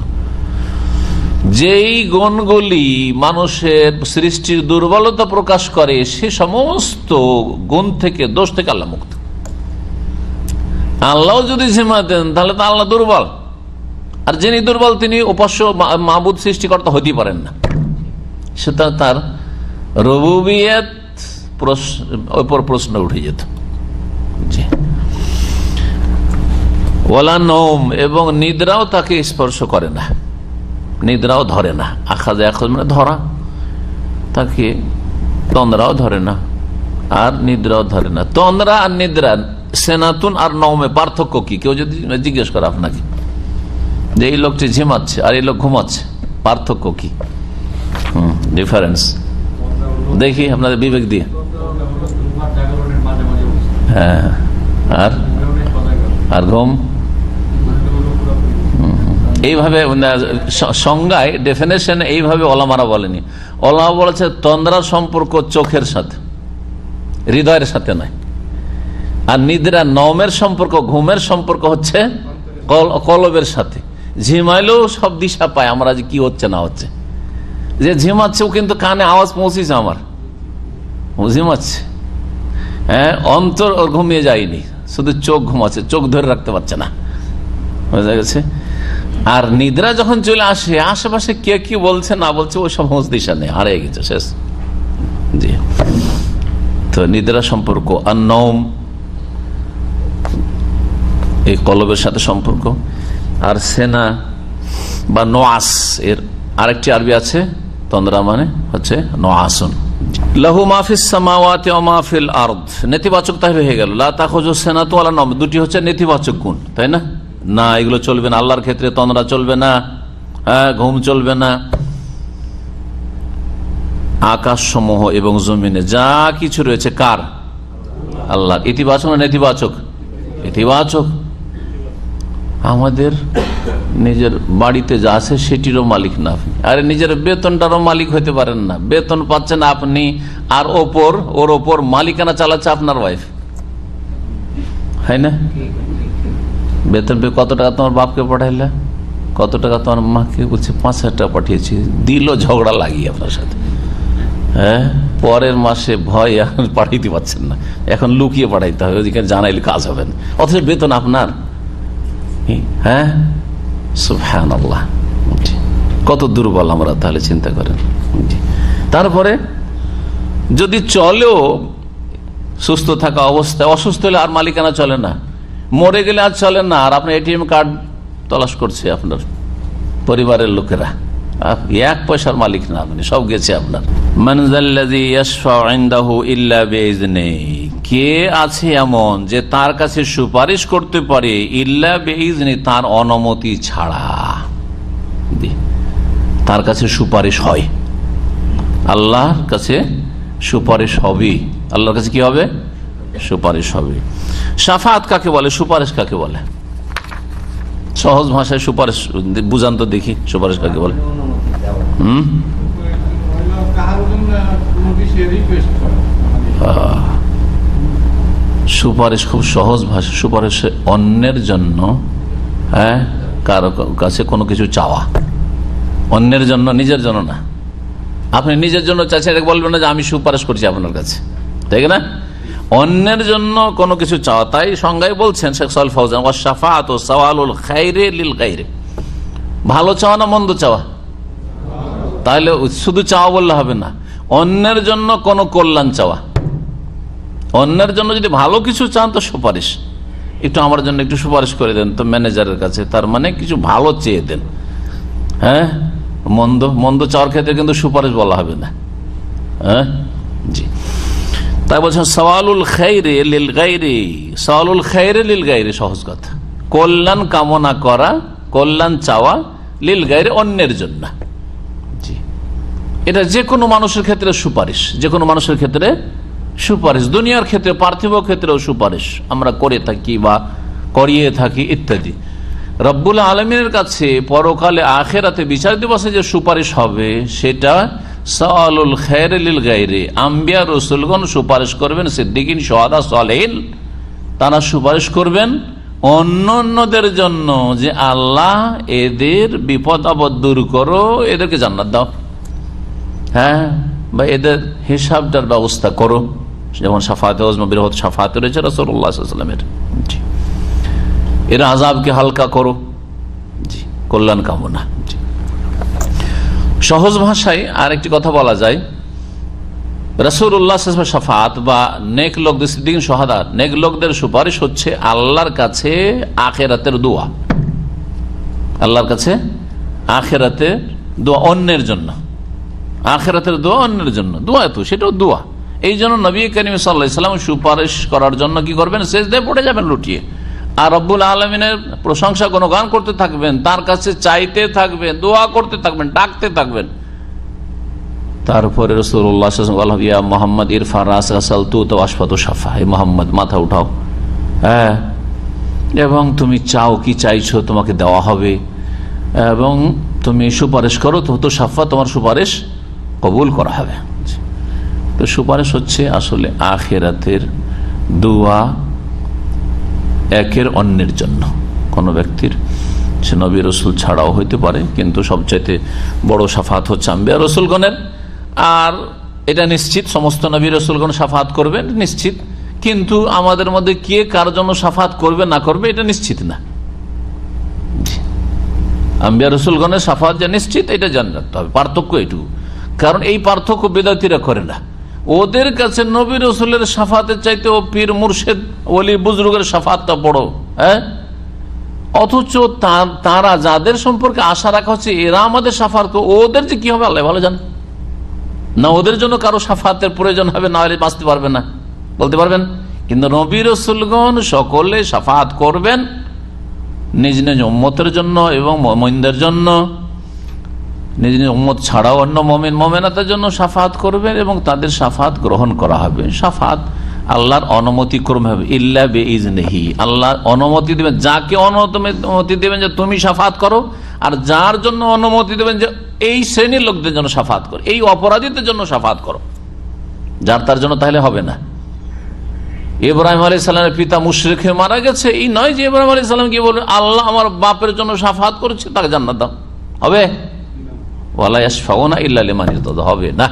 যেই গণগুলি মানুষের সৃষ্টির দুর্বলতা প্রকাশ করে, সে সমস্ত গুণ থেকে দোষ থেকে আল্লাহ মুক্ত। আল্লাহ যদি ঝিমাতেন তাহলে তো আল্লাহ দুর্বল। আর যিনি দুর্বল, তিনি উপাস্য মাহবুদ সৃষ্টিকর্তা হতেই পারেন না। সেটা তার রবুবিয়ত ওপর প্রশ্ন উঠে যেত। ওলা নোম এবং নিদ্রাও তাকে স্পর্শ করে না। নিদ্রাও ধরে না। আখাজ মানে ধরা। তাকে তন্দ্রাও ধরে না। আর নিদ্রাও ধরে না। তন্দ্রা আর নিদ্রা, সেনাতুন আর নমে পার্থক্য কি? কেউ যদি জিজ্ঞেস করে আপনাকে যে এই লোকটি ঝিমাচ্ছে আর এই লোক ঘুমাচ্ছে, পার্থক্য কি? ডিফারেন্স দেখি, আপনাদের বিবেক দিয়ে। হ্যাঁ আর? আর ঘুম? এইভাবে সংজ্ঞায় ডেফিনেশন এইভাবে ওলামারা বলেনি। ওলামা বলেছে তন্দ্রার সম্পর্ক চোখের সাথে, হৃদয়ের সাথে নয়। আর নিদ্রা, নমের সম্পর্ক, ঘুমের সম্পর্ক হচ্ছে কলবের সাথে। ঝিমাইলেও সব দিশা পায়, আমরা কি হচ্ছে না হচ্ছে। যে ঝিমাচ্ছে, ও কিন্তু কানে আওয়াজ পৌঁছেছে আমার। ও ঝিমাচ্ছে। হ্যাঁ অন্তর ওর ঘুমিয়ে যায়নি। শুধু চোখ ঘুমাচ্ছে, চোখ ধরে রাখতে পারছে না। বোঝা গেছে? আর নিদ্রা যখন চলে আসে, আশেপাশে কে কি বলছে, না বলছে, ওই সব দিশা নেই, হারিয়ে গেছে, শেষ। জি। তো নিদ্রা সম্পর্ক আর নম এই কলবের সাথে সম্পর্ক। আর সেনা বা নোয়াস, এর আরেকটি আরবি আছে তন্দ্রা মানে হচ্ছে নোয়াসন। লাহু মাহফিস সামাওয়াতে মাহফিল আর্দ। নেতিবাচক তাহলে হয়ে গেল। সেনা তো আলা নম দুটি হচ্ছে নেতিবাচক গুণ, তাই না? না, এগুলো চলবে না। আল্লাহর ক্ষেত্রে তন্দ্রা চলবে না। হ্যাঁ ঘুম চলবে না। আকাশ সমূহ এবং জমিনে যা কিছু রয়েছে, কার? আল্লাহ ইতিবাচক না নেতিবাচক? ইতিবাচক আমাদের নিজের বাড়িতে যা আছে সেটিরও মালিক না আপনি। আরে নিজের বেতনটারও মালিক হতে পারেন না। বেতন পাচ্ছেন আপনি, আর ওপর, ওর ওপর মালিকানা চালাচ্ছে আপনার ওয়াইফ হয় না বেতন পেয়ে কত টাকা তোমার বাপকে পাঠাইলে? কত টাকা তোমার মাকে বলছে, পাঁচ হাজার টাকা পাঠিয়েছি। দিল ঝগড়া লাগিয়ে আপনার সাথে। হ্যাঁ? পরের মাসে ভয় এখন পাঠাইতে পারছেন না। এখন লুকিয়ে পাঠাইতে হবে, ওদিকে জানাইলে কাজ হবে না। অথচ বেতন আপনার। হ্যাঁ? সুফহান আল্লাহ কত দুর্বল আমরা তাহলে চিন্তা করেন। তারপরে যদি চলেও সুস্থ থাকা অবস্থায়, অসুস্থ হলে আর মালিকানা চলে না। মরে গেলে আর চলে না। আর আপনার এটিএম কার্ড তলাশ করছে আপনার পরিবারের লোকেরা। এক পয়সার মালিক না আপনি সব গেছে আপনার। কে আছে এমন যে তার কাছে সুপারিশ করতে পারে ইল্লা বেইজনি তার অনুমতি ছাড়া? তার কাছে সুপারিশ হয়। আল্লাহর কাছে সুপারিশ হবে। আল্লাহর কাছে কি হবে? সুপারিশ হবে। সাফাত কাকে বলে? সুপারিশ কাকে বলে? সহজ ভাষায় সুপারিশ, বুঝান তো দেখি, সুপারিশ কাকে বলে। হম? সুপারিশ খুব সহজ ভাষা, সুপারিশ অন্যের জন্য হ্যাঁ কারও কাছে কোনো কিছু চাওয়া। অন্যের জন্য, নিজের জন্য না। আপনি নিজের জন্য চাচ্ছেন বলবেন না যে আমি সুপারিশ করছি আপনার কাছে। ঠিক না? অন্যের জন্য কোনো কিছু চাওয়া, তাই সংজ্ঞায় বলছেন শেখ সাল ও খাইরে ভালো চাওয়া না মন্দ চাওয়া? তাহলে শুধু চাওয়া বললে হবে না। অন্যের জন্য কোনো কল্যাণ চাওয়া। অন্যের জন্য যদি ভালো কিছু চান তো সুপারিশ। একটু আমার জন্য একটু সুপারিশ করে দেন তো ম্যানেজারের কাছে, তার মানে কিছু ভালো চেয়ে দেন। হ্যাঁ? মন্দ মন্দ চাওয়ার ক্ষেত্রে কিন্তু সুপারিশ বলা হবে না। হ্যাঁ? জি। তাই বলছেন, সওয়ালুল খাইরে লিল গাইরে। সওয়ালুল খাইরে লিল গাইরে, সহজ কথা। কল্যাণ কামনা করা, কল্যাণ চাওয়া লিল গাইরে অন্যের জন্য। জি। এটা যে কোনো মানুষের ক্ষেত্রে সুপারিশ, যে কোনো মানুষের ক্ষেত্রে সুপারিশ। দুনিয়ার ক্ষেত্রে, পার্থিব ক্ষেত্রেও সুপারিশ। আমরা করে থাকি বা করিয়ে থাকি ইত্যাদি। রব্বুল আলমিনের কাছে পরকালে আখেরাতে বিচার দিবসে যে সুপারিশ হবে, সেটা সালুল খেরলিল গাইরে। আম্বিয়া রসুলগণ সুপারিশ করবেন, সিদ্দিকিন, সোহাদা, সালেহিন, তারা সুপারিশ করবেন অন্য অন্যদের জন্য যে আল্লাহ এদের বিপদ আপদ দূর করো, এদেরকে জান্নাত দাও। হ্যাঁ বা এদের হিসাবটার ব্যবস্থা করো। যেমন সাফাতে বৃহৎ সাফাতে রয়েছে রসুল্লাহামের এর আজাবকে হালকা করো। জি কল্যাণ কামনা জি। সহজ ভাষায় আর একটি কথা বলা যায়। রসুল্লাহ সাফাত বা নেক লোকদের সিদ্দিন সোহাদাত নেক লোকদের সুপারিশ হচ্ছে আল্লাহর কাছে আখেরাতের দোয়া। আল্লাহর কাছে আখেরাতের দোয়া অন্যের জন্য। আখেরাতের দোয়া অন্যের জন্য। দোয়া তো, সেটাও দোয়া। এই জন্য নবী করিম সাল্লাম সুপারিশ করার জন্য কি করবেন? শেষ দিয়ে পড়ে যাবেন লুটিয়ে। আর রব্বুল আলমিনের প্রশংসা গান করতে থাকবেন, তার কাছে চাইতে থাকবেন, দোয়া করতে থাকবেন, ডাকতে থাকবেন। তারপরে রসুল্লাহ মোহাম্মদ ইরফান রাসালতুফাত সাফা এই মোহাম্মদ, মাথা উঠাও। হ্যাঁ। এবং তুমি চাও কি চাইছো, তোমাকে দেওয়া হবে। এবং তুমি সুপারিশ করো, তো তো সাফা তোমার সুপারিশ কবুল করা হবে। তো সুপারিশ হচ্ছে আসলে আখেরাতের দোয়া একের অন্যের জন্য। কোনো ব্যক্তির, সে নবী রসুল ছাড়াও হইতে পারে, কিন্তু সবচাইতে বড় সাফাত হচ্ছে আম্বিয়া রসুলগণের। আর এটা নিশ্চিত, সমস্ত নবী রসুলগণ সাফাত করবেন, নিশ্চিত। কিন্তু আমাদের মধ্যে কে কার জন্য সাফাত করবে, না করবে, এটা নিশ্চিত না। আম্বিয়া রসুলগণের সাফাত যা নিশ্চিত, এটা জানতে হবে পার্থক্য এটুকু কারণ এই পার্থক্য বেদাতিরা করে না। ওদের কাছে নবী রসুলের সাফাতের চাইতে ও পীর মুর্শেদ, ওলি বুজরুগের সাফাতটা বড় হ্যাঁ? অথচ তারা যাদের সম্পর্কে আশা রাখা হচ্ছে, এরা আমাদের সাফাত ওদের যে কি হবে, আল্লাহ ভালো জান। না ওদের জন্য কারও সাফাতের প্রয়োজন হবে, না হলে বাঁচতে পারবে না। বলতে পারবেন? কিন্তু নবী রসুলগণ সকলে সাফাত করবেন নিজ নিজ উম্মতের জন্য এবং মমিনদের জন্য। নিজ নিজ উম্মত ছাড়াও অন্য মমিন মমেনাতের জন্য সাফাত করবেন এবং তাদের সাফাত গ্রহণ করা হবে। সাফাত আল্লাহর অনুমতি ক্রমে হবে ইল্লা বে ইজ নেহি আল্লাহ অনুমতি দেবেন। যাকে অনুমতি দেবেন যে তুমি সাফাত করো, আর যার জন্য অনুমতি দেবেন যে এই শ্রেণির লোকদের জন্য সাফাত করো, এই অপরাধীদের জন্য সাফাত করো। যার তার জন্য তাহলে হবে না। ইব্রাহিম আলী সাল্লামের পিতা মুশ্রিক মারা গেছে। এই নয় যে ইব্রাহিম আলী সাল্লাম কি বলবেন আল্লাহ আমার বাপের জন্য সাফাত করছে, তাকে জান্নাত দাও। হবে? হবে না।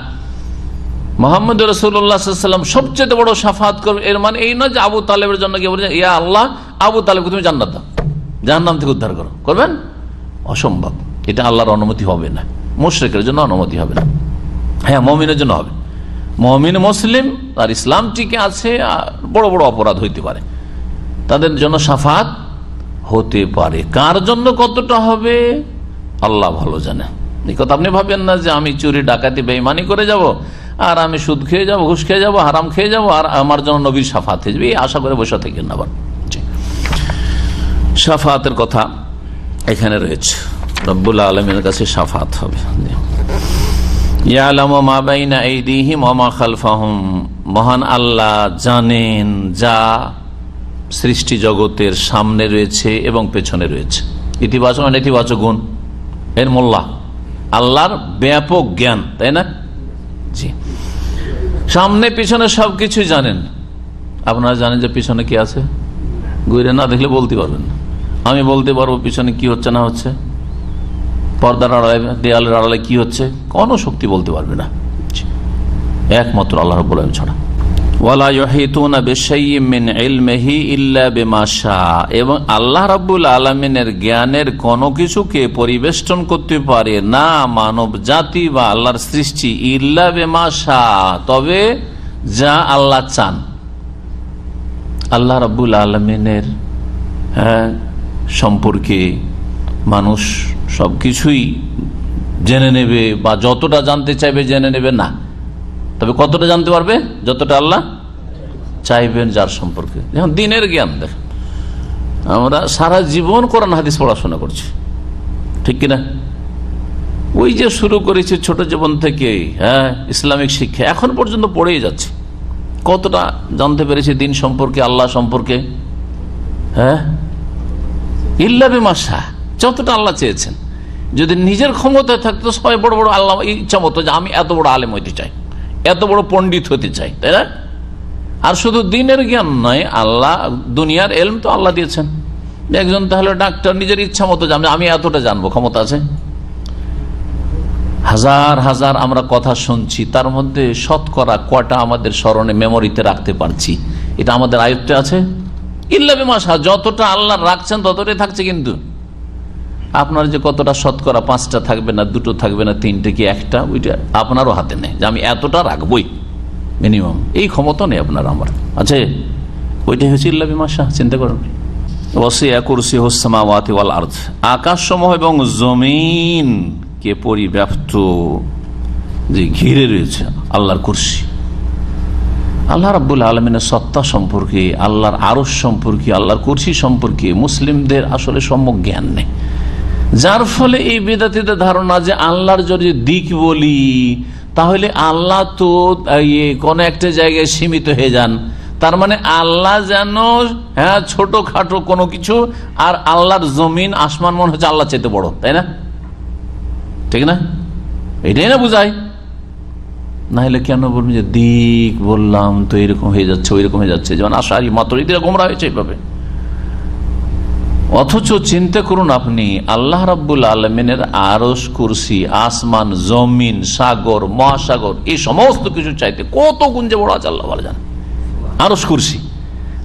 মোহাম্মদ রসুল্লাহাম সবচেয়ে বড় সাফাত করবে। এর মানে এই নয় যে আবু তালেবের জন্য কি বলছেন, ইয়া আল্লাহ, আবু তালেবকে তুমি জান্নাত দাও। জাহান্নাম থেকে উদ্ধার করো। করবেন? অসম্ভব। এটা আল্লাহর অনুমতি হবে না। মুশ্রেকের জন্য অনুমতি হবে না। হ্যাঁ মমিনের জন্য হবে। মমিন মুসলিম আর ইসলাম টিকে আছে বড় বড় অপরাধ হইতে পারে। তাদের জন্য সাফাত হতে পারে। কার জন্য কতটা হবে? আল্লাহ ভালো জানে। কথা আপনি ভাবেন না যে আমি চুরি, ডাকাতি বেইমানি করে যাব, আর আমি সুদ খেয়ে যাব, ঘুষ খেয়ে যাব, হারাম খেয়ে যাব, আর আমার জন্য নবীর সাফাত হয়ে যাবে। এই আশা করে বসে থাকেন আবার। সাফাতের কথা এখানে রয়েছে। রব্বুল্লা আলমের কাছে সাফাত হবে। মহান আল্লাহ জানেন যা সৃষ্টি জগতের সামনে রয়েছে এবং পেছনে রয়েছে। ইতিবাচক নেতিবাচক গুণ। এর মোল্লা। আল্লাহর ব্যাপক জ্ঞান, তাই না? জি। সামনে, পিছনে সবকিছু জানেন। আপনারা জানেন যে পিছনে কি আছে? ঘুরে না দেখলে বলতে পারবেন আমি বলতে পারব পিছনে কি হচ্ছে, না হচ্ছে। পর্দার আড়ালে, দেয়ালের আড়ালে কি হচ্ছে? কোনো শক্তি বলতে পারবে না। একমাত্র আল্লাহ রব ছাড়া। এবং আল্লাহ রাবুল আলমিনের জ্ঞানের কোনো কিছুকে পরিবেষ্টন করতে পারে না মানব জাতি বা আল্লাহর সৃষ্টি ইল্লা বেমাশা তবে যা আল্লাহ চান। আল্লাহ রাবুল আলমিনের হ্যাঁ, সম্পর্কে মানুষ সবকিছুই জেনে নেবে বা যতটা জানতে চাইবে জেনে নেবে না। তবে কতটা জানতে পারবে? যতটা আল্লাহ চাইবেন যার সম্পর্কে। যেমন দিনের জ্ঞান দেখ আমরা সারা জীবন কোরআন হাদিস পড়াশোনা করছি। ঠিক কিনা? ওই যে শুরু করেছি ছোট জীবন থেকে হ্যাঁ ইসলামিক শিক্ষা, এখন পর্যন্ত পড়েই যাচ্ছে। কতটা জানতে পেরেছি দিন সম্পর্কে, আল্লাহ সম্পর্কে? হ্যাঁ? ইল্লাবে মাসা যতটা আল্লাহ চেয়েছেন। যদি নিজের ক্ষমতায় থাকতো, সবাই বড় বড় আল্লাহ, ইচ্ছা মতো যে আমি এত বড় আলেম হইতে চাই। এত বড় পণ্ডিত হতে চাই, তাই না? আর শুধু দিনের জ্ঞান নয়, আল্লাহ, দুনিয়ার এলম তো আল্লাহ দিয়েছেন। একজন তাহলে ডাক্তার নিজের ইচ্ছা মতো জানবে, আমি এতটা জানব, ক্ষমতা আছে? হাজার হাজার আমরা কথা শুনছি, তার মধ্যে শতকরা কটা আমাদের স্মরণে মেমোরিতে রাখতে পারছি। এটা আমাদের আয়ত্তে আছে? ইল্লাবি মাসা যতটা আল্লাহ রাখছেন ততটাই থাকছে কিন্তু। আপনার যে কতটা শতকরা পাঁচটা থাকবে না, দুটো থাকবে না, তিনটে কি একটা, ওইটা আপনারও হাতে নেই। যে আমি এতটা রাখবই মিনিমাম এই ক্ষমতা নেই আপনার আমার। আছে ওইটাই হচ্ছে ইল্লাবি মাসা চিন্তা করুন সমূহ এবং পরিব্যাপ্ত? যে ঘিরে রয়েছে আল্লাহর কুরসি। আলমিনের সত্তা সম্পর্কে, আল্লাহর আরস সম্পর্কে, আল্লাহর কুরসি সম্পর্কে মুসলিমদের আসলে সম্যক জ্ঞান নেই। যার ফলে এই বেদাতিদের ধারণা যে আল্লাহর যদি দিক বলি, তাহলে আল্লাহ তো কোন একটা জায়গায় সীমিত হয়ে যান। তার মানে আল্লাহ যেন হ্যাঁ ছোট খাটো কোনো কিছু, আর আল্লাহর জমিন, আসমান মনে হচ্ছে আল্লাহ চেতে বড়, তাই না? ঠিক না? এটাই না বুঝায় না হলে কেন বলবেন যে দিক বললাম তো এরকম হয়ে যাচ্ছে, ওইরকম হয়ে যাচ্ছে। যেমন আশারি মাতরিদিরা গোমরা হয়েছে এইভাবে। অথচ চিন্তা করুন আপনি, আল্লাহ রাব্বুল আলমিনের আরস কুরসি, আসমান, জমিন, সাগর, মহাসাগর, এই সমস্ত কিছু চাইতে কত গুঞ্জে বড় আছে আল্লাহ জান আরস কুরসি।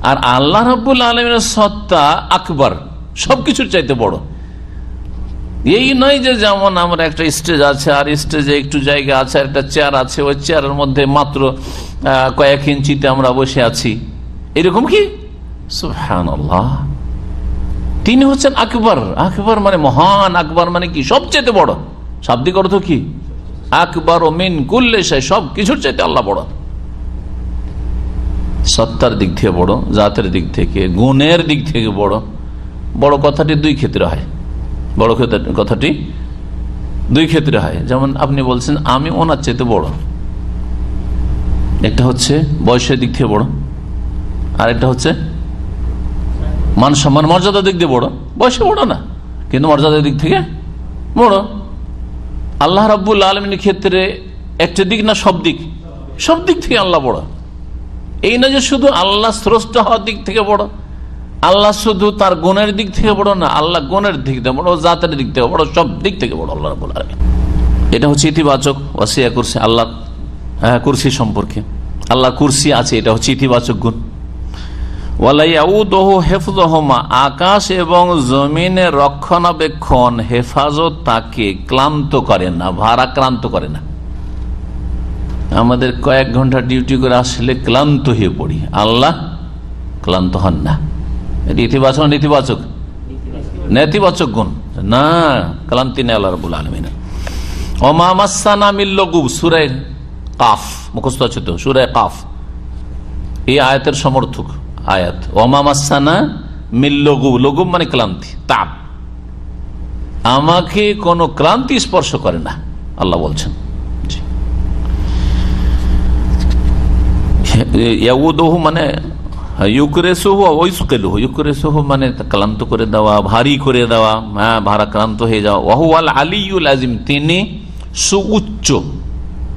আর আল্লাহ রাব্বুল আলমিনের সত্তা আকবর, সবকিছুর চাইতে বড়। এই নয় যে যেমন আমরা একটা স্টেজ আছে, আর স্টেজে একটু জায়গা আছে, আর একটা চেয়ার আছে, ওই চেয়ারের মধ্যে মাত্র কয়েক ইঞ্চিতে আমরা বসে আছি। এরকম কি? সুহান তিনি হচ্ছেন আকবর। আকবর মানে মহান, আকবর মানে কি? সবচেয়ে বড়। শাব্দিক অর্থ কি? আকবর ও মিন কুল্লে সব কিছুর চাইতে আল্লাহ বড়। সত্তার দিক থেকে বড়, জাতের দিক থেকে, গুণের দিক থেকে বড়। বড় কথাটি দুই ক্ষেত্রে হয়। বড় কথাটি দুই ক্ষেত্রে হয়। যেমন আপনি বলছেন, আমি ওনার চেতে বড়। একটা হচ্ছে বয়সের দিক থেকে বড় আর একটা হচ্ছে মান সম্মান মর্যাদার দিক দিয়ে বড়। বয়সে বড় না। কিন্তু মর্যাদার দিক থেকে বড়। আল্লাহ রাবুল আলমিনের ক্ষেত্রে একটা দিক না সব দিক? সব দিক থেকে আল্লাহ বড়। এই না যে শুধু আল্লাহ স্রষ্ট হওয়ার দিক থেকে বড়। আল্লাহ শুধু তার গুণের দিক থেকে বড় না, আল্লাহ গুণের দিক থেকে বড়, জাতের দিক থেকে বড়, সব দিক থেকে বড় আল্লাহ রাবুল আলমিন। এটা হচ্ছে ইতিবাচক ওয়াসিয়া কুরসি, আল্লাহ কুরসি সম্পর্কে। আল্লাহ কুরসি আছে, এটা হচ্ছে ইতিবাচক গুণ। আকাশ এবং জমিনে রক্ষণাবেক্ষণ, হেফাজত তাকে ক্লান্ত করে না, ভারাক্রান্ত করে না। আমাদের কয়েক ঘণ্টা ডিউটি করে আসলে ক্লান্ত হয়ে পড়ি। আল্লাহ ক্লান্ত হন না। ইতিবাচক নেতিবাচক? নেতিবাচক গুণ। না, ক্লান্তি নেই আল্লাহ রবুল আলমিন। অমামাসানা মিল্লগুব সুরে কাফ, মুখস্থ আছে তো? সুরে কাফ। এই আয়াতের সমর্থক। আয়াত। ওমামাসানা মিল লঘু। মানে ক্লান্তি, তাপ। আমাকে কোনো ক্লান্তি স্পর্শ করে না, আল্লাহ বলছেন। মানে মানে ক্লান্ত করে দেওয়া, ভারী করে দেওয়া হ্যাঁ ভারাক্রান্ত হয়ে যাওয়া। ওহু আল আলিউল আজিম তিনি সুউচ্চ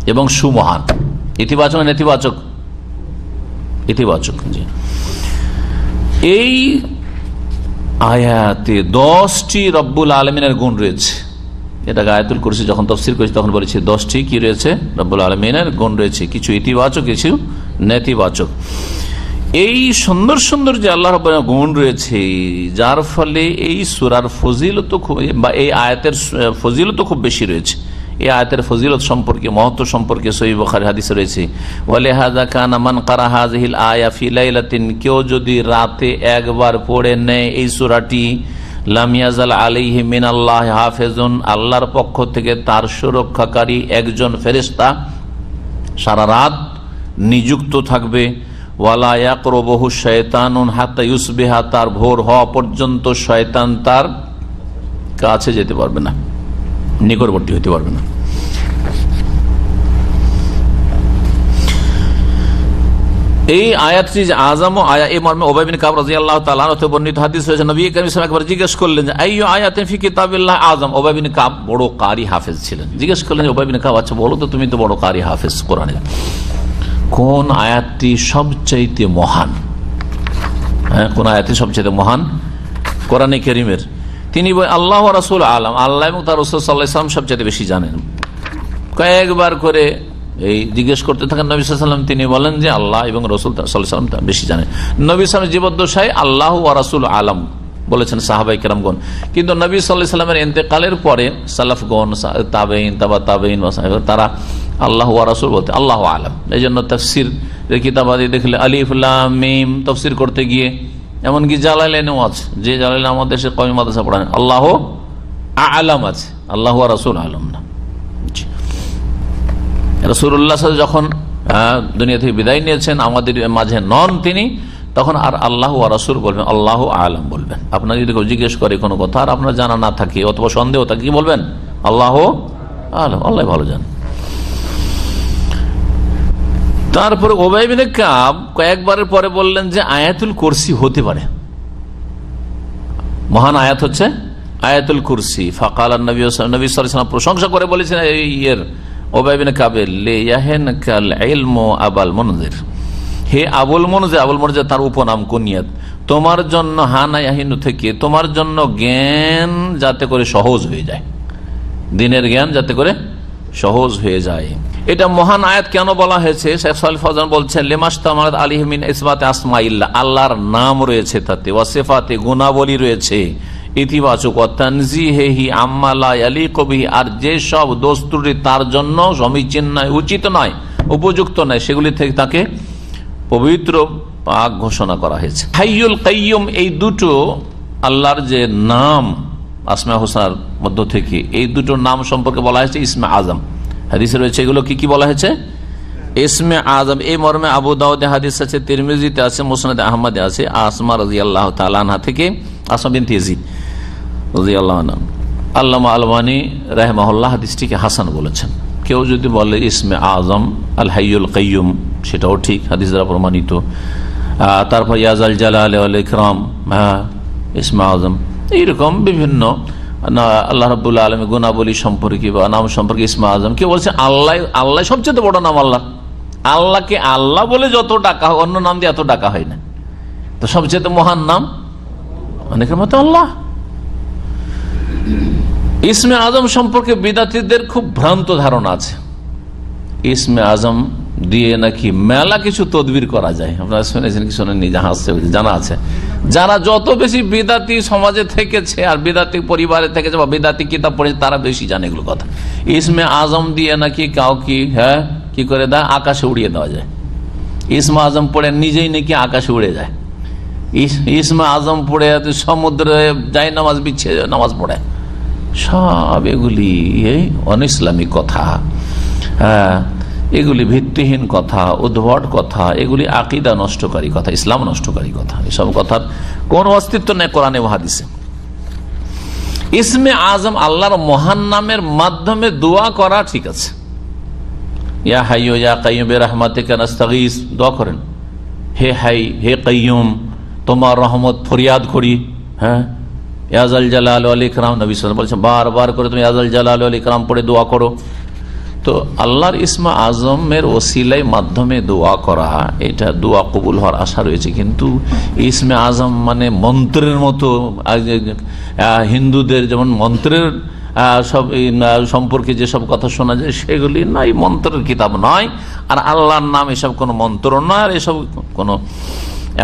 এবং সুমহান। ইতিবাচক নেতিবাচক? ইতিবাচক, জি। এই আয়াতে দশটি রব্বুল আলমিনের গুণ রয়েছে। এটা আয়াতুল করেছি যখন তফসির করেছি তখন বলেছি, দশটি কি রয়েছে? রব্বুল আলমিনের গুণ রয়েছে। কিছু ইতিবাচক, কিছু নেতিবাচক। এই সুন্দর সুন্দর যে আল্লাহ গুণ রয়েছে, যার ফলে এই সুরার ফজিল তো ফজিলত বা এই আয়াতের ফজিলত খুব বেশি রয়েছে। এই আয়তের ফজিলত সম্পর্কে, মহত্ব সম্পর্কে সহি বখারি হাদিস রয়েছে ওয়ালে হাজা কান আমান কারা হাজহিল আয়া ফিলাইলাতিন কেউ যদি রাতে একবার পড়ে নেয় এই সুরাটি লামিয়াজাল আলিহি মিন আল্লাহ হাফেজুন আল্লাহর পক্ষ থেকে তার সুরক্ষাকারী একজন ফেরিস্তা সারা রাত নিযুক্ত থাকবে, ওয়ালা ইয়াকরবহু শয়তানুন হাত্তা ইউসবিহা, তার ভোর হওয়া পর্যন্ত শয়তান তার কাছে যেতে পারবে না। নিকটবর্তী হতে পারবে না। এই আয়াতটি যে আজম আয়া এই মর্মে ওবাইবিন কাব রাজি আল্লাহ তাআলা বর্ণিত হাদিস হয়েছে নবী করিম সাল্লাল্লাহু একবার জিজ্ঞেস করলেন যে, আইয়ু আয়াতিন ফি কিতাবিল্লাহ আজম ওবাইবিন কাব বড় কারি হাফেজ ছিলেন। জিজ্ঞেস করলেন ওবাইবিন কাব আচ্ছা বলো তো তুমি তো বড় কারি হাফেজ কোরআনের। কোন আয়াতটি সবচাইতে মহান? হ্যাঁ কোন আয়াতটি সবচাইতে মহান? কোরআনে করিমের। তিনি আল্লাহ রাসুল আলম। আল্লাহ এবং তার রসুল সাল্লাহ ইসলাম সবচেয়ে বেশি জানেন। কয়েকবার করে এই জিজ্ঞেস করতে থাকেন নবী সাল্লাম তিনি বলেন যে, আল্লাহ এবং রসুল সাল্লাম বেশি জানেন। নবী সালাম জীবদ্দশায়, আল্লাহ ও রাসুল আলম বলেছেন সাহাবাই কেরামগণ। কিন্তু নবী সাল্লাহ সাল্লামের এতেকালের পরে সালাফগণ তাবেইন তাবা তাবেইন তারা আল্লাহ রাসুল বলতে, আল্লাহ আলম। এই জন্য তফসির কিতাবাদি দেখলে আলিফুল্লাহ মিম তফসির করতে গিয়ে এমনকি জালাইলেনও আছে। যে জালাইলে আমাদের দেশে কমি মাদ্রাসা পড়ায়। আল্লাহ আলাম আছে। আল্লাহ রাসুল আলম না। রসুল্লাহ যখন দুনিয়া থেকে বিদায় নিয়েছেন, আমাদের মাঝে নন তিনি, তখন আর আল্লাহ রাসুল বলবেন, আল্লাহ আলম বলবেন। আপনার যদি কেউ জিজ্ঞেস করে কোনো কথা আর আপনার জানা না থাকে, অথবা সন্দেহ থাকে, কি বলবেন? আল্লাহ আলম। আল্লাহ ভালো জান। তারপরে ওবাইবিনে কাব কয়েকবারের পরে বললেন যে আয়াতুল কুরসি হতে পারে। মহান আয়াত হচ্ছে আয়াতুল কুরসি। ফাকাল নবী নবী সাল্লাম প্রশংসা করে বলেছেন এই ইয়ের ওবাইবিনে কাবের লে ইয়াহেন কাল ইলমু আবাল মনজির। হে আবুল মনজে আবুল মনজে তার উপনাম কুনিয়াত। তোমার জন্য হানা ইয়াহিনু থেকে তোমার জন্য জ্ঞান যাতে করে সহজ হয়ে যায়। দিনের জ্ঞান যাতে করে সহজ হয়ে যায়। এটা মহান আয়াত কেন বলা হয়েছে? বলছেন আলিহমিন ইসমাতে আসমাইল্লা আল্লাহর নাম রয়েছে তাতে ওয়াসেফাতে গুণাবলী রয়েছে। ইতিবাচক তানজিহি আম্মালা আলী কবি আর যে সব দোস্তুরি তার জন্য সমীচীন নয়, উচিত নয়, উপযুক্ত নয়, সেগুলি থেকে তাকে পবিত্র পাক ঘোষণা করা হয়েছে। হাইয়ুল কাইয়ুম, এই দুটো আল্লাহর যে নাম, আসমা হোসার মধ্য থেকে, এই দুটো নাম সম্পর্কে বলা হয়েছে ইসমে আজম। হাদিসে রয়েছে, এগুলো কি কি বলা হয়েছে? ইসমে আজম, এই মর্মে আবু দাউদে হাদিস আছে, তিরমিজিতে আছে, মোসনাদ আহমদে আছে, আসমা রাজি আল্লাহ তালানহা থেকে আসমা বিন তেজি রাজি আল্লাহ আল্লামা আলমানি রাহমাহুল্লাহ হাদিসটিকে হাসান বলেছেন। কেউ যদি বলে ইসমে আজম আল হাইয়ুল কাইয়ুম, সেটাও ঠিক, হাদিস দ্বারা প্রমাণিত। তারপর জালাল আল ইকরাম হ্যাঁ ইসমে আজম, এইরকম বিভিন্ন আল্লাহ রবুল্লা আলমী গুণাবলী সম্পর্কে বা নাম সম্পর্কে ইসমা আজম কেউ বলছে, আল্লাহ আল্লাহ সবচেয়ে বড় নাম আল্লাহ। আল্লাহকে আল্লাহ বলে যত ডাকা হয়, অন্য নাম দিয়ে এত ডাকা হয় না। তো সবচেয়ে মহান নাম, অনেকের মতো আল্লাহ। ইসমে আজম সম্পর্কে বিদাতিদের খুব ভ্রান্ত ধারণা আছে। ইসমে আজম দিয়ে নাকি মেলা কিছু তদবির করা যায়। আপনারা শুনেছেন কি শোনেননি? জাহা আসছে জানা আছে। যারা যত বেশি বিদাতি সমাজে থেকেছে আর বিদাতি পরিবারে থেকেছে বা বিদাতি কিতাব পড়েছে, তারা বেশি জানে এগুলো কথা। ইসমে আজম দিয়ে নাকি কাউ কি হ্যাঁ কি করে দেয়? আকাশে উড়িয়ে দেওয়া যায়। ইসমে আজম পড়ে নিজেই নাকি আকাশে উড়ে যায়। ইস- ইসমে আজম পড়ে সমুদ্রে যাই নামাজ বিচ্ছে, নামাজ পড়ে। সব এগুলি, এই অনইসলামিক কথা। হ্যাঁ এগুলি ভিত্তিহীন কথা, উদ্ভট কথা, এগুলি আকিদা নষ্টকারী কথা, ইসলাম নষ্টকারী কথা। এসব কথার কোন অস্তিত্ব নেই কোরআনে ও হাদিসে। ইসমে আজম আল্লাহর মহান নামের মাধ্যমে দোয়া করা ঠিক আছে। ইয়া হাইয়ো ইয়া কাইয়ুম রহমাতে কানাস্তাগিস দোয়া করেন। হে হাই, হে কাইয়ুম তোমার রহমত ফরিয়াদ করি হ্যাঁ? ইয়াজাল জালাল আলী ইকরাম, নবী সাল্লাম বলছেন, বারবার করে তুমি ইয়াজাল জালাল আলী ইকরাম পড়ে দোয়া করো। তো আল্লাহর ইসমা আজমের ওসিলাই মাধ্যমে দোয়া করা এটা দোয়া কবুল হওয়ার আশা রয়েছে। কিন্তু ইসমে আজম মানে মন্ত্রের মতো হিন্দুদের যেমন মন্ত্রের সব এই, সম্পর্কে যেসব কথা শোনা যায় সেগুলি নয় মন্ত্রের কিতাব নয়। আর আল্লাহর নাম এসব কোনো মন্ত্র নয় আর এসব কোনো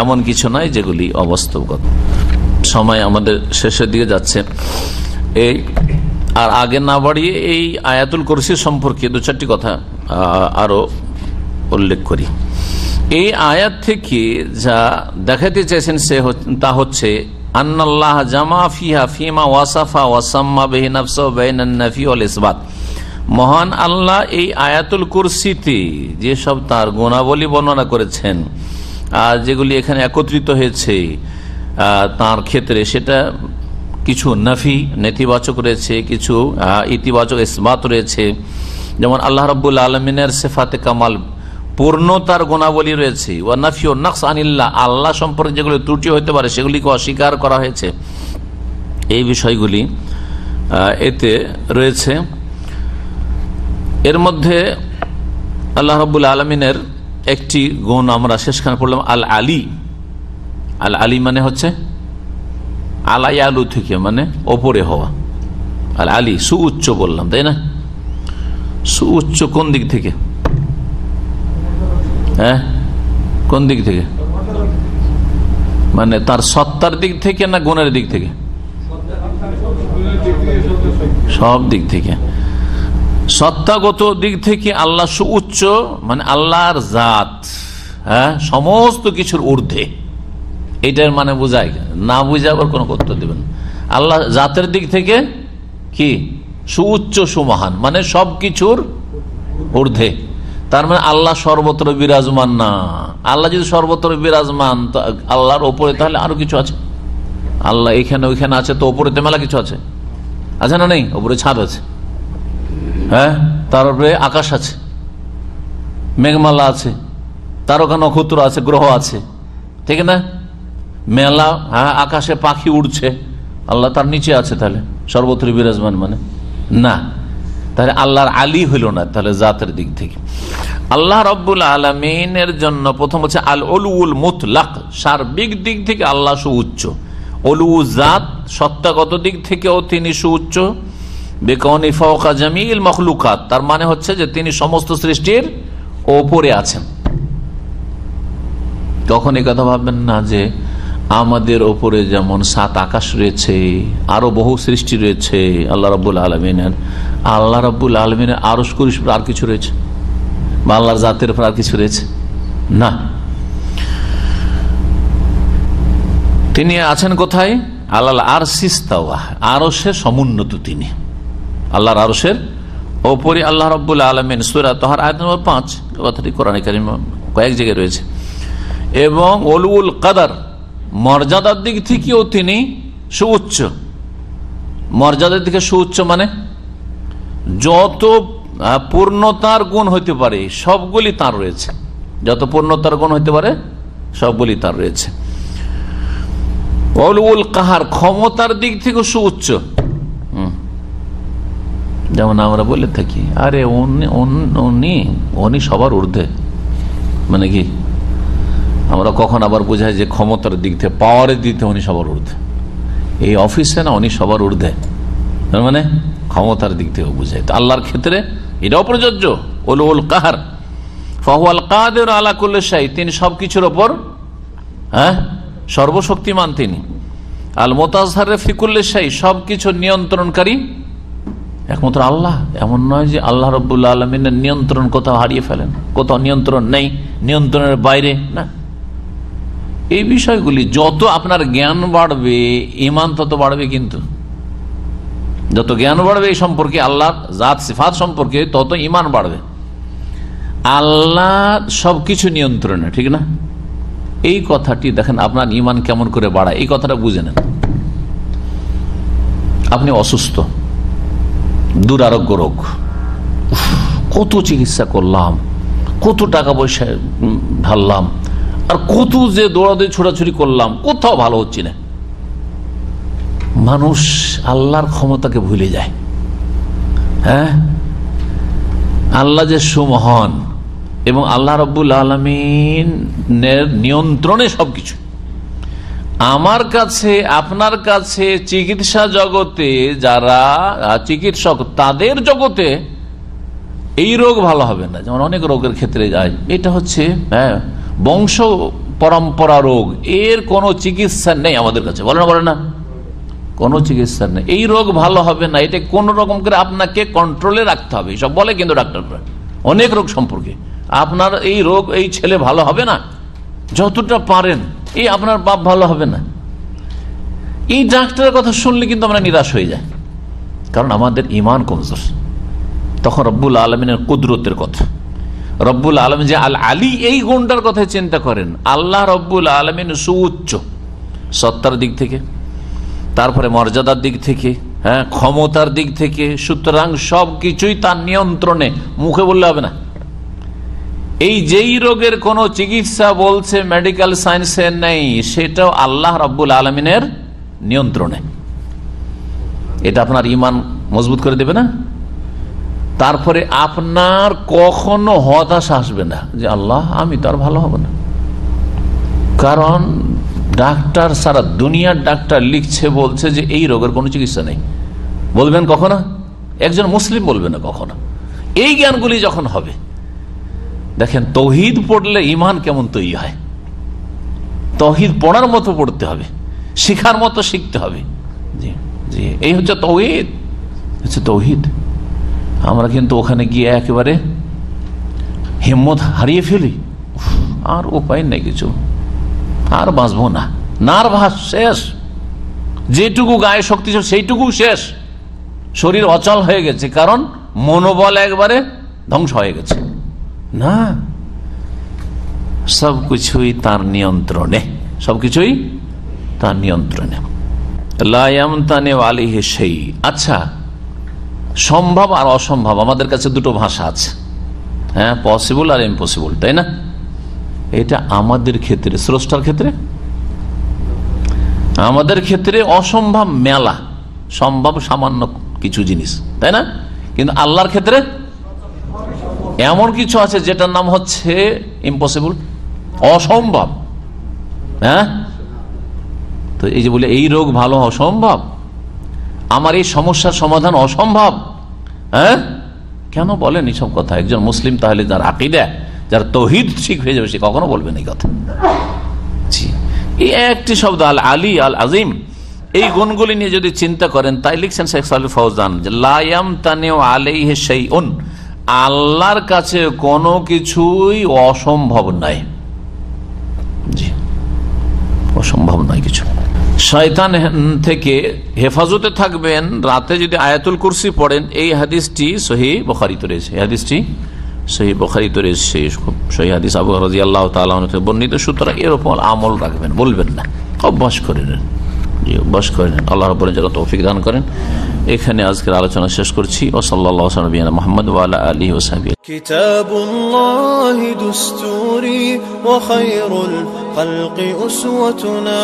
এমন কিছু নয় যেগুলি অবাস্তবগত। সময় আমাদের শেষের দিকে যাচ্ছে। এই আর আগে না বাড়িয়ে এই আয়াতুল কুরসি সম্পর্কে দু চারটি কথা আহ, আরও উল্লেখ করি। এই আয়াত থেকে যা দেখাতে চাইছেন সে তা হচ্ছে আন্নাল্লাহ জামা ফিহা ফিমা ওয়াসাফা ওয়াসাম্মা বেহিনাফসা বেহিনাফি ওয়াল ইসবাত। মহান আল্লাহ এই আয়াতুল কুরসিতে যেসব তার গুণাবলী বর্ণনা করেছেন আর যেগুলি এখানে একত্রিত হয়েছে তার ক্ষেত্রে সেটা কিছু নাফি নেতিবাচক রয়েছে, কিছু ইতিবাচক ইসবাত রয়েছে। যেমন আল্লাহ রব্বুল আলমিনের সেফাতে কামাল পূর্ণতার গুণাবলী রয়েছে। ও নাফি ও নকশ আনিল্লাহ আল্লাহ সম্পর্কে যেগুলি ত্রুটি হতে পারে, সেগুলিকে অস্বীকার করা হয়েছে। এই বিষয়গুলি এতে রয়েছে। এর মধ্যে আল্লাহ রব্বুল আলমিনের একটি গুণ আমরা শেষখানে পড়লাম, আল আলী। আল আলী মানে হচ্ছে আলাই আলু থেকে মানে ওপরে হওয়া। আর আলী, সুউচ্চ বললাম, তাই না? সুউচ্চ কোন দিক থেকে? হ্যাঁ? কোন দিক থেকে? মানে তার সত্তার দিক থেকে না গুণের দিক থেকে? সব দিক থেকে। সত্তাগত দিক থেকে আল্লাহ সুউচ্চ মানে আল্লাহর জাত হ্যাঁ? সমস্ত কিছুর ঊর্ধ্বে। এটার মানে বোঝায়। না বুঝে আবার কোনো করতে দেবেন। আল্লাহ জাতের দিক থেকে কি? সুউচ্চ, সুমহান। মানে সব কিছুর ঊর্ধ্বে। তার মানে আল্লাহ সর্বত্র বিরাজমান না। আল্লাহ যদি সর্বত্র বিরাজমান আল্লাহর ওপরে তাহলে আরও কিছু আছে। আল্লাহ এখানে ওইখানে আছে তো ওপরে মেলা কিছু আছে। আছে না নেই? ওপরে ছাদ আছে। হ্যাঁ? তার উপরে আকাশ আছে। মেঘমালা আছে। তারকা নক্ষত্র আছে, গ্রহ আছে। ঠিক না? মেলা হ্যাঁ আকাশে পাখি উড়ছে। আল্লাহ তার নিচে আছে তাহলে, সর্বত্র বিরাজমান মানে? না। তাহলে আল্লাহর আলী হইল না তাহলে জাতের দিক থেকে। আল্লাহ রব্বুল আলমিনের জন্য প্রথম হচ্ছে আল অলুল মুতলাক, সার্বিক দিক থেকে আল্লাহ সুউচ্চ। অলু জাত সত্তাগত দিক থেকেও তিনি সুউচ্চ। বেকনি ফৌকা জামিল মখলুকাত, তার মানে হচ্ছে যে তিনি সমস্ত সৃষ্টির ওপরে আছেন। তখন এই কথা ভাববেন না যে আমাদের ওপরে যেমন সাত আকাশ রয়েছে, আরও বহু সৃষ্টি রয়েছে, আল্লাহ রব্বুল আলমিনের। আল্লাহ রব্বুল আলমিনের আরও কুরিশ আর কিছু রয়েছে? বা আল্লাহর জাতের উপর আর কিছু রয়েছে? না। তিনি আছেন কোথায়? আল্লাহ আর সিস্তাওয়া আরসের সমুন্নত তিনি। আল্লাহর আরসের ওপরে আল্লাহ রব্বুল আলমিন, সুরা তোহার আয়াত নম্বর পাঁচ, কথাটি কোরআন কয়েক জায়গায় রয়েছে। এবং অলুল কাদার মর্যাদার দিক থেকেও তিনি সুউচ্চ। মর্যাদার দিকে সুউচ্চ মানে যত পূর্ণতার গুণ হইতে পারে, সবগুলি তার রয়েছে। যত পূর্ণতার গুণ হইতে পারে, সবগুলি তার রয়েছে। অলুল কাহার ক্ষমতার দিক থেকে সুউচ্চ। যেমন আমরা বলে থাকি, আরে উনি উনি সবার ঊর্ধ্বে। মানে কি? আমরা কখন আবার বোঝাই যে ক্ষমতার দিক থেকে, পাওয়ারের দিক থেকে উনি সবার ঊর্ধ্বে। এই অফিসে না উনি সবার ঊর্ধ্বে। তার মানে ক্ষমতার দিক থেকে বুঝাই। তো আল্লাহর ক্ষেত্রে এটাও প্রযোজ্য। ওল ওল কাহার। ফহুয়াল কাদের আলা করলে সাই তিনি সবকিছুর ওপর হ্যাঁ সর্বশক্তিমান তিনি। আল মোতাজহার ফিকুল্লে সাই সবকিছু নিয়ন্ত্রণকারী একমাত্র আল্লাহ। এমন নয় যে আল্লাহ রব্বুল্লা আলমিনের নিয়ন্ত্রণ কোথাও হারিয়ে ফেলেন, কোথাও নিয়ন্ত্রণ নেই, নিয়ন্ত্রণের বাইরে, না। এই বিষয়গুলি যত আপনার জ্ঞান বাড়বে ইমান তত বাড়বে কিন্তু। যত জ্ঞান বাড়বে এই সম্পর্কে, আল্লাহ জাত, সিফাত সম্পর্কে তত ইমান বাড়বে। আল্লাহ সবকিছু নিয়ন্ত্রণে, ঠিক না? এই কথাটি দেখেন আপনার ইমান কেমন করে বাড়ায়, এই কথাটা বুঝে নেন। আপনি অসুস্থ, দুরারোগ্য রোগ। কত চিকিৎসা করলাম, কত টাকা পয়সা ঢাললাম। আর কত যে দৌড়াদৌড়ি ছোড়াছুড়ি করলাম, কোথাও ভালো হচ্ছে না। মানুষ আল্লাহর ক্ষমতাকে ভুলে যায়। হ্যাঁ? আল্লাহ যে সুমহান এবং আল্লাহ রব্বুল আলমিনের নিয়ন্ত্রণে সবকিছু। আমার কাছে, আপনার কাছে চিকিৎসা জগতে যারা চিকিৎসক, তাদের জগতে এই রোগ ভালো হবে না। যেমন অনেক রোগের ক্ষেত্রে যায়। এটা হচ্ছে হ্যাঁ বংশ পরম্পরা রোগ, এর কোনো চিকিৎসা নেই আমাদের কাছে। বলে না বলে না। কোনো চিকিৎসা নেই। এই রোগ ভালো হবে না, এটা কোন রকম করে আপনাকে কন্ট্রোলে রাখতে হবে। সব বলে কিন্তু ডাক্তাররা। অনেক রোগ সম্পর্কে। আপনার এই রোগ, এই ছেলে ভালো হবে না? যতটা পারেন। এই আপনার বাপ ভালো হবে না? এই ডাক্তারের কথা শুনলে কিন্তু আমরা নিরাশ হয়ে যাই। কারণ আমাদের ইমান কমজোর। তখন রব্বুল আলমিনের কুদরতের কথা। রব্বুল আলম যে আল আলী এই গুণটার কথা চিন্তা করেন। আল্লাহ রব্বুল আলমিন সুউচ্চ সত্তার দিক থেকে, তারপরে মর্যাদার দিক থেকে হ্যাঁ ক্ষমতার দিক থেকে, সুতরাং সব কিছুই তার নিয়ন্ত্রণে। মুখে বললে হবে না। এই যেই রোগের কোনো চিকিৎসা বলছে মেডিকেল সায়েন্সে নেই, সেটাও আল্লাহ রব্বুল আলমিনের নিয়ন্ত্রণে। এটা আপনার ইমান মজবুত করে দেবে না? তারপরে আপনার কখনো হতাশা আসবে না যে আল্লাহ, আমি তো আর ভালো হব না। কারণ ডাক্তার সারা দুনিয়ার ডাক্তার লিখছে, বলছে যে এই রোগের কোনো চিকিৎসা নেই। বলবেন কখনো? একজন মুসলিম বলবে না কখনো? এই জ্ঞানগুলি যখন হবে, দেখেন, তহিদ পড়লে ইমান কেমন তৈরি হয়? তহিদ পড়ার মতো পড়তে হবে, শিখার মতো শিখতে হবে। জি জি, এই হচ্ছে তহিদ, হচ্ছে তৌহিদ। আমরা কিন্তু ওখানে গিয়ে একেবারে হিম্মত হারিয়ে ফেলি। আর উপায় নেই কিছু। আর বাঁচবো না। নার্ভাস শেষ। যেটুকু গায়ে শক্তি ছিল সেইটুকু শেষ। শরীর অচল হয়ে গেছে, কারণ মনোবল একবারে ধ্বংস হয়ে গেছে। না সবকিছুই তার নিয়ন্ত্রণে। সবকিছুই তার নিয়ন্ত্রণে। লায়ামতানে আলিহে সেই আচ্ছা সম্ভব আর অসম্ভব? আমাদের কাছে দুটো ভাষা আছে। হ্যাঁ পসিবল আর ইম্পসিবল তাই না? এটা আমাদের ক্ষেত্রে, স্রষ্টার ক্ষেত্রে? আমাদের ক্ষেত্রে অসম্ভব মেলা, সম্ভব সামান্য কিছু জিনিস, তাই না? কিন্তু আল্লাহর ক্ষেত্রে এমন কিছু আছে যেটার নাম হচ্ছে ইম্পসিবল অসম্ভব হ্যাঁ? তো এই যে বলে, এই রোগ ভালো অসম্ভব আমার এই সমস্যার সমাধান অসম্ভব? হ্যাঁ? কেন বলেন এইসব কথা? একজন মুসলিম তাহলে যার আকিদা, যার তহিদ ঠিক হয়ে যাবে, সে কখনো বলবেন এই কথা। জি। এই একটি শব্দ, আল আলী, আল আজিম, এই গুণগুলি নিয়ে যদি চিন্তা করেন, তাই লিখছেন শেখ সাল ফৌজান লায়াম সেই আল্লাহর কাছে কোনো কিছুই অসম্ভব নয় জি। অসম্ভব নয় কিছু। শয়তান থেকে হেফাজতে থাকবেন। রাতে যদি আয়াতুল কুরসি পড়েন, এই হাদিসটি সহি বখারিত রয়েছে। এই হাদিসটি সহি বখারিত রয়েছে। সহি হাদিস। আবু রাজি আল্লাহ তালা বর্ণিত। সুতরাং এরকম আমল রাখবেন, বলবেন না। অভ্যাস করে নেন। জি অভ্যাস করে নেন আল্লাহ রব যারা তৌফিক দান করেন এখানে আজকের আলোচনা শেষ করছি ও সাল্লাহ মোহাম্মদ ওয়ালা আলী ওসাহাবি كتاب الله دستوري وخير الخلق أسوتنا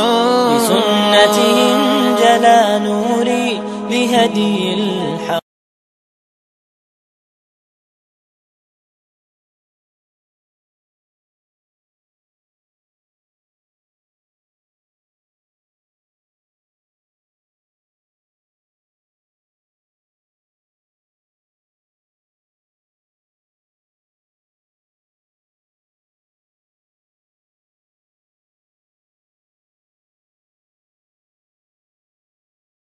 بسنتهم جلا نوري لهدي الحق